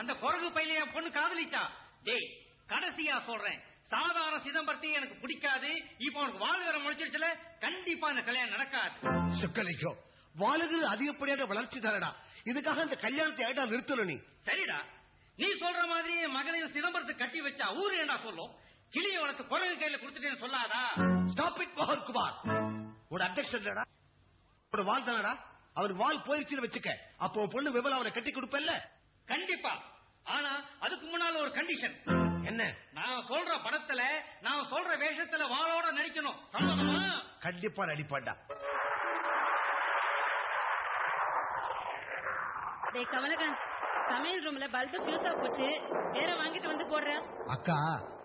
அந்த குரங்கு பையில என் பொண்ணு காதலிச்சா? டேய் கடைசியா சொல்றேன். சாதாரண சிதம்பரத்தையும் எனக்கு பிடிக்காது. இப்ப உனக்கு வால் வேற முடிச்சிருச்சுல கண்டிப்பா இந்த கல்யாணம் நடக்காது. சொக்கலிங்கம் வாளுகள் அதிகப்படியான வளர்ச்சி தானடா. இதுக்காக இந்த கல்யாணத்தை ஏடா நிறுத்தணும் நீ? சரிடா. நீ சொல்ற மாதிரி மகளையும் சிதம்பரத்தை கட்டி வச்சா ஊரு என்ன சொல்லும்? கிளியை வளர்த்து குரங்கு கையில கொடுத்துட்டேன்னு சொல்லாதா? ஸ்டாப் இட் மோகன் குமார். உட அப்டேஷன் உட வால் தானடா. அவர் வால் போயிருச்சுன்னு வச்சுக்க. அப்போ உன் பொண்ணு விமலா அவனை கட்டி கொடுப்பல்ல? கண்டிப்பா. ஆனா அதுக்கு முன்னால ஒரு கண்டிஷன் என்ன? நான் சொல்ற படத்துல நான் சொல்ற வேஷத்துல வாளோட நடிக்கணும். சம்மதமா கண்டிப்பா நடிப்பான்டா. டேய் கமலகாந்த் சமையல் ரூம்ல பல்பு ஃபியூஸா போச்சு. வேற வாங்கிட்டு வந்து போடுற அக்கா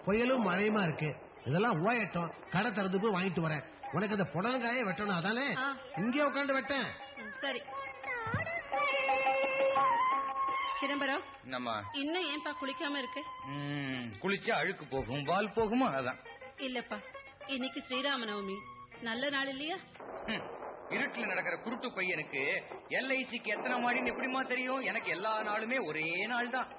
புயலும் மழையுமா இருக்கு? இதெல்லாம் ஓயட்டும் கடை திறந்து போய் வாங்கிட்டு வரேன். உனக்கு அந்த புடலங்காயே வெட்டணும் அதானே. இங்கே உட்காந்து வெட்டேன். சரி. சிதம்பரம் இன்னும் ஏன்பா குளிக்காம இருக்கு? ம், குளிச்சா அழுக்கு போகும் வால் போகுமா அதான். இல்லப்பா. இன்னைக்கு ஸ்ரீராம நவமி நல்ல நாள் இல்லையா? இருட்டுல நடக்கிற குருட்டு பையனுக்கு எல்ஐசிக்கு எத்தனை மாடின்னு எப்படிமா தெரியும்? எனக்கு எல்லா நாளுமே ஒரே நாள் தான்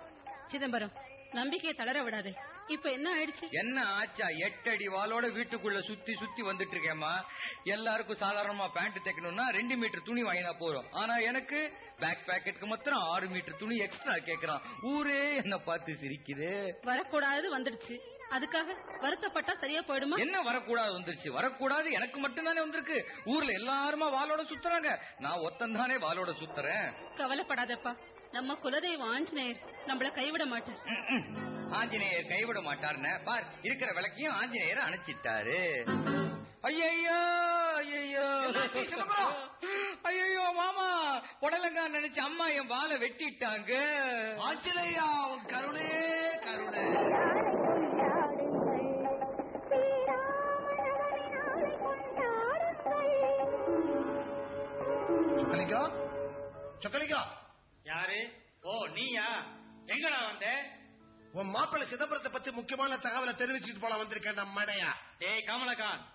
சிதம்பரம் நம்பிக்கையை தளர விடாதே. இப்ப என்ன ஆயிடுச்சு? என்ன ஆச்சா? எட்டடி வாளோட வீட்டுக்குள்ள சுத்தி சுத்தி வந்துட்டு இருக்கேம்மா எல்லாருக்கும் சாதாரணமா பேண்ட் தைக்கணும்னா ரெண்டு மீட்டர் துணி வாங்கினா போறோம் ஆனா எனக்கு பேக் பாக்கெட்டுக்கு மாத்திரம் ஆறு மீட்டர் துணி எக்ஸ்ட்ரா கேக்குறான். ஊரே என்ன பார்த்து சிரிக்குது. வரக்கூடாது வந்துடுச்சு. அதுக்காக வருத்தப்பட்டா சரியா போயிடுமா? என்ன வரக்கூடாது வந்துருச்சு? வரக்கூடாது எனக்கு மட்டும் தானே வந்திருக்கு. ஊர்ல எல்லாருமா வாளோட சுத்துறாங்க. நான் ஒத்தந்தானே வாளோட சுத்துறேன். கவலைப்படாதப்பா. நம்ம குலதெய்வம் ஆஞ்சநேயர் நம்மள கைவிட மாட்டார். ம், ம். ஆஞ்சநேயர் கைவிட மாட்டாருன்னு பார் இருக்கிற விளக்கையும் ஆஞ்சநேயர் அணைச்சிட்டாரு. ஐயோ ஐயோ ஐயோ மாமா. புடலங்கா நினைச்சு அம்மா என் வாழை வெட்டிட்டாங்க. ஆஞ்சநேயா உன் கருணே கருணை. சொக்கலிங்கா? சொக்கலிங்கா? யாரு? ஓ நீயா? எங்கடா வந்த? உன் மாப்பிள்ளை சிதம்பரத்தை பத்தி முக்கியமான தகவலை தெரிவிச்சுட்டு போல வந்திருக்கேன். நம்ம மடையா. டேய் கமலகாந்த்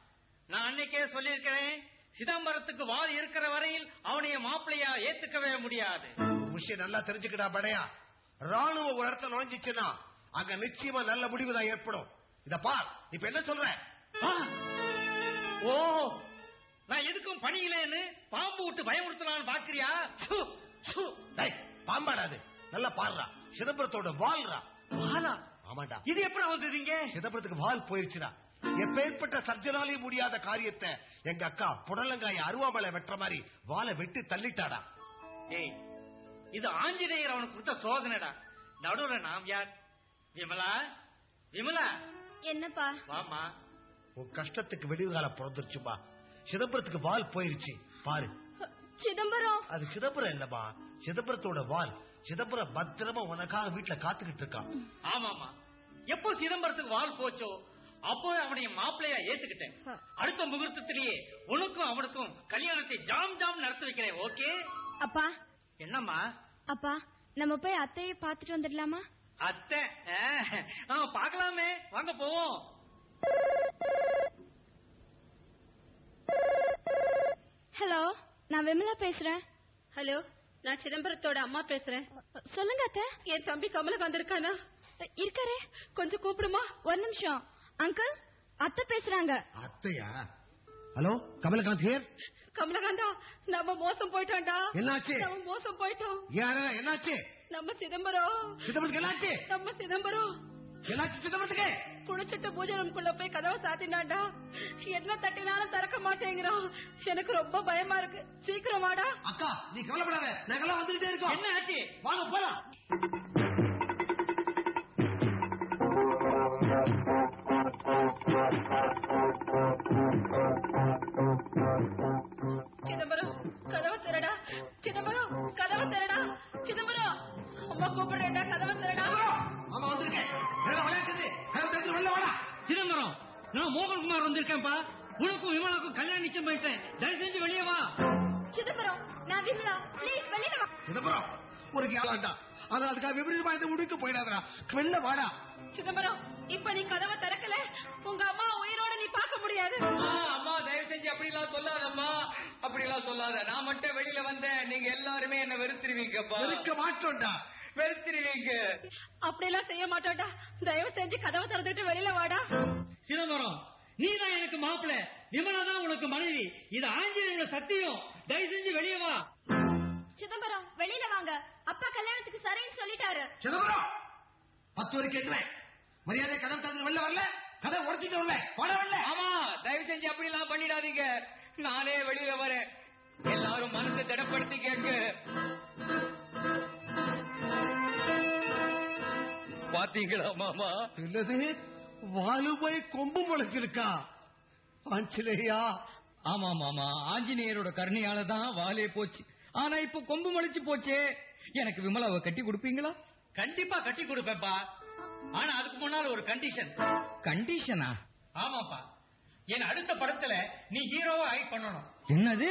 நான் அன்னைக்கே சொல்லியிருக்கிறேன் சிதம்பரத்துக்கு வால் இருக்கிற வரையில் அவனைய மாப்பிள்ளையா ஏத்துக்கவே முடியாது. விஷயம் நல்லா தெரிஞ்சுக்கடா படையா ராணுவ ஒரு இடத்துல நுழைஞ்சிச்சுன்னா அங்க நிச்சயமா நல்ல முடிவு தான் ஏற்படும். இத பார் இப்ப என்ன சொல்ற? ஆ! ஓ நான் எதுக்கும் பணியிலேன்னு பாம்பு விட்டு பயமுறுத்தலான்னு பாக்குறியா? பாம்பாடாது. நல்லா பாருடா. சிதம்பரத்தோட வால்ரா வாலா. ஆமாண்டா. இது எப்படி வந்ததுங்க சிதம்பரத்துக்கு வால் போயிருச்சுடா. எப்பேற்பட்ட சர்ஜனாலையும் முடியாத காரியத்தை எங்க அக்கா புடலங்காய அருவாமலை வெட்டுற மாதிரி வாலை வெட்டி தள்ளிட்டாடா. டேய் இது ஆஞ்சநேயர் அவனுக்கு கொடுத்த சோதனைடா. நடுவுல நாம் யார்? விமலா? விமலா? என்னப்பா? வாமா உன் கஷ்டத்துக்கு விடிவு காலம் பிறந்துருச்சுமா சிதம்பரத்துக்கு வால் போயிருச்சு. பாரு. சிதம்பரம். அது சிதம்பரம் இல்லம்மா. சிதம்பரத்தோட வால் சிதம்பரம் பத்திரமா உனக்காக வீட்டுல காத்துக்கிட்டு இருக்கான். ஆமாமா எப்போ சிதம்பரத்துக்கு வால் போச்சோ அப்போ அவனைய மாப்பிள்ளையா ஏத்துக்கிட்டேன். அடுத்த முகூர்த்தத்திலேயே உனக்கும் அவனுக்கும் கல்யாணத்தை ஜாம் ஜாம் நடத்தி வைக்கிறேன் ஓகே? அப்பா. என்னம்மா? அப்பா நம்ம போய் அத்தையை பார்த்துட்டு வந்துடலாமா? அத்தை பார்க்கலாமே. வாங்க போவோம். ஹலோ நான் விமலா பேசுறேன். ஹலோ. நான் சிதம்பரத்தோட அம்மா பேசுறேன். சொல்லுங்க அத்தை. என் தம்பி கமலகாந்த் இருக்கானா இருக்காரே. கொஞ்சம் கூப்பிடுமா? ஒரு நிமிஷம். அங்கிள் அத்தை பேசுறாங்க. அத்தையா? ஹலோ கமலகாந்த் ஹியர் கமலகாந்தா நம்ம மோசம் போயிட்டோம்டா. என்னாச்சு? நம்ம மோசம் போயிட்டோம். யார? என்னாச்சு? நம்ம சிதம்பரம். சிதம்பரத்துக்கு என்னாச்சு? நம்ம சிதம்பரம். என்னாச்சு குளிச்சுட்டு பூஜை ரூம்குள்ள போய் கதவை சாத்தினாண்டா? என்ன தட்டினாலும் திறக்க மாட்டேங்கிறான். எனக்கு ரொம்ப பயமா இருக்கு. சீக்கிரம் வாடா. அக்கா நீ கவலைப்படாத. நாங்கெல்லாம் வந்துகிட்டே இருக்கோம். என்ன ஆச்சு? வாங்க போலாம். சிதம்பரம் கதவை திறடா. சிதம்பரம் கதவை திறடா. சிதம்பரம் அம்மா கூப்பிடுறேன்டா கதவை திறடா. வந்திருக்கேன். வாடா. சிதம்பரம் நான் மோகன்குமார் வந்திருக்கேன்ப்பா. உனக்கும் விமலாக்கும் கல்யாணம் நிச்சயம் பண்ணிட்டேன். தயவு செஞ்சு வெளியே வா. சிதம்பரம் நான் விமலா. ப்ளீஸ் வெளியில வா. சிதம்பரம் ஒரு கேளாண்டா ஆனா அதுக்காக விபரீதமா இந்த முடிக்கு போயிடாதடா. வெளில வாடா. சிதம்பரம் இப்ப நீ கதவை திறக்கல? உங்க அம்மா உயிரோட நீ பார்க்க முடியாது. அம்மா தயவு செஞ்சு அப்படி எல்லாம் சொல்லாதம்மா. அப்படி எல்லாம் சொல்லாத. நான் மட்டும் வெளியில வந்தேன். நீங்க எல்லாருமே என்ன வெறுத்துருவீங்கப்பா. வெறுக்க மாட்டோம்டா. வெறுத்துருவீங்க அப்படியெல்லாம் செய்ய மாட்டோம்டா தயவு செஞ்சு கதவை திறந்துட்டு வெளியில வாடா. சிதம்பரம் நீ தான் எனக்கு மாப்பிள்ளை விமலா தான் உனக்கு மனைவி. இது ஆஞ்சநேயோட சத்தியம். தயவு செஞ்சு வெளியே வா. சிதம்பரம் வெளியில வாங்க. அப்பா கல்யாணத்துக்கு சரின்னு சொல்லிட்டாரு. சிதம்பரம் பத்து வரைக்கும் எட்டுவேன். மரியாதை கதவு திறந்து வெளில வரல? கதை உடைச்சிட்டு வரல. வாட வரல ஆமா தயவு செஞ்சு அப்படி எல்லாம் பண்ணிடாதீங்க. நானே வெளியில வரேன். எல்லாரும் மனசை திடப்படுத்தி கேட்க. பாத்தீங்களா மாமா? என்னது? வாலு போய் கொம்பு முளைச்சிருக்கா? ஆஞ்சலேயா ஆமா மாமா. ஆஞ்சநேயரோட கருணையால தான் வாலே போச்சு. ஆனா இப்ப கொம்பு முளைச்சு போச்சே. எனக்கு விமலாவை கட்டி கொடுப்பீங்களா? கண்டிப்பா கட்டி கொடுப்பேன்ப்பா. ஆனா அதுக்கு முன்னால ஒரு கண்டிஷன் கண்டிஷனா? ஆமாப்பா. என் அடுத்த படத்துல நீ ஹீரோவா ஆக்ட் பண்ணணும். என்னது?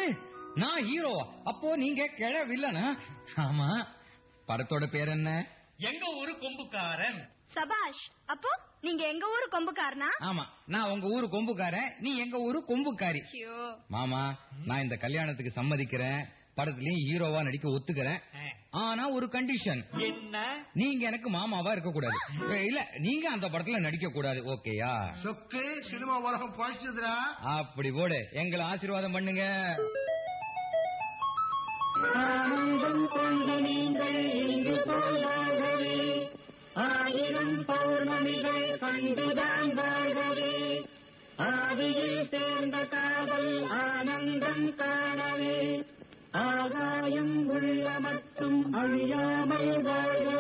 நான் ஹீரோவா? அப்போ நீங்க கிழ வில்லனா? ஆமா. படத்தோட பேர் என்ன? எங்க ஊரு கொம்புக்காரன்? சபாஷ் அப்போ நீங்க எங்க ஊரு கொம்புக்காரனா? ஆமா நான் உங்க ஊரு கொம்புக்காரன் நீ எங்க ஊரு கொம்புக்காரி. ஐயோ. மாமா நான் இந்த கல்யாணத்துக்கு சம்மதிக்கிறேன் படத்துலயும் ஹீரோவா நடிக்க ஒத்துக்கிறேன். ஆனா ஒரு கண்டிஷன் என்ன? நீங்க எனக்கு மாமாவா இருக்க கூடாது இல்ல நீங்க அந்த படத்துல நடிக்க கூடாது ஓகேயா? சொக்கு சினிமா உலகம் பழிச்சதுடா அப்படி போடு எங்களை ஆசீர்வாதம் பண்ணுங்க. ஆனந்தம் கொண்டு நீங்கள் இங்கு போயாகவே ஆயிரம் பௌர்ணமிகள் கண்டுதான் வாழ்கவே ஆதியில் சேர்ந்த காதல் ஆனந்தம் காணவே. ஆகாயம் உள்ள மட்டும் அழியாமல் வாழ்க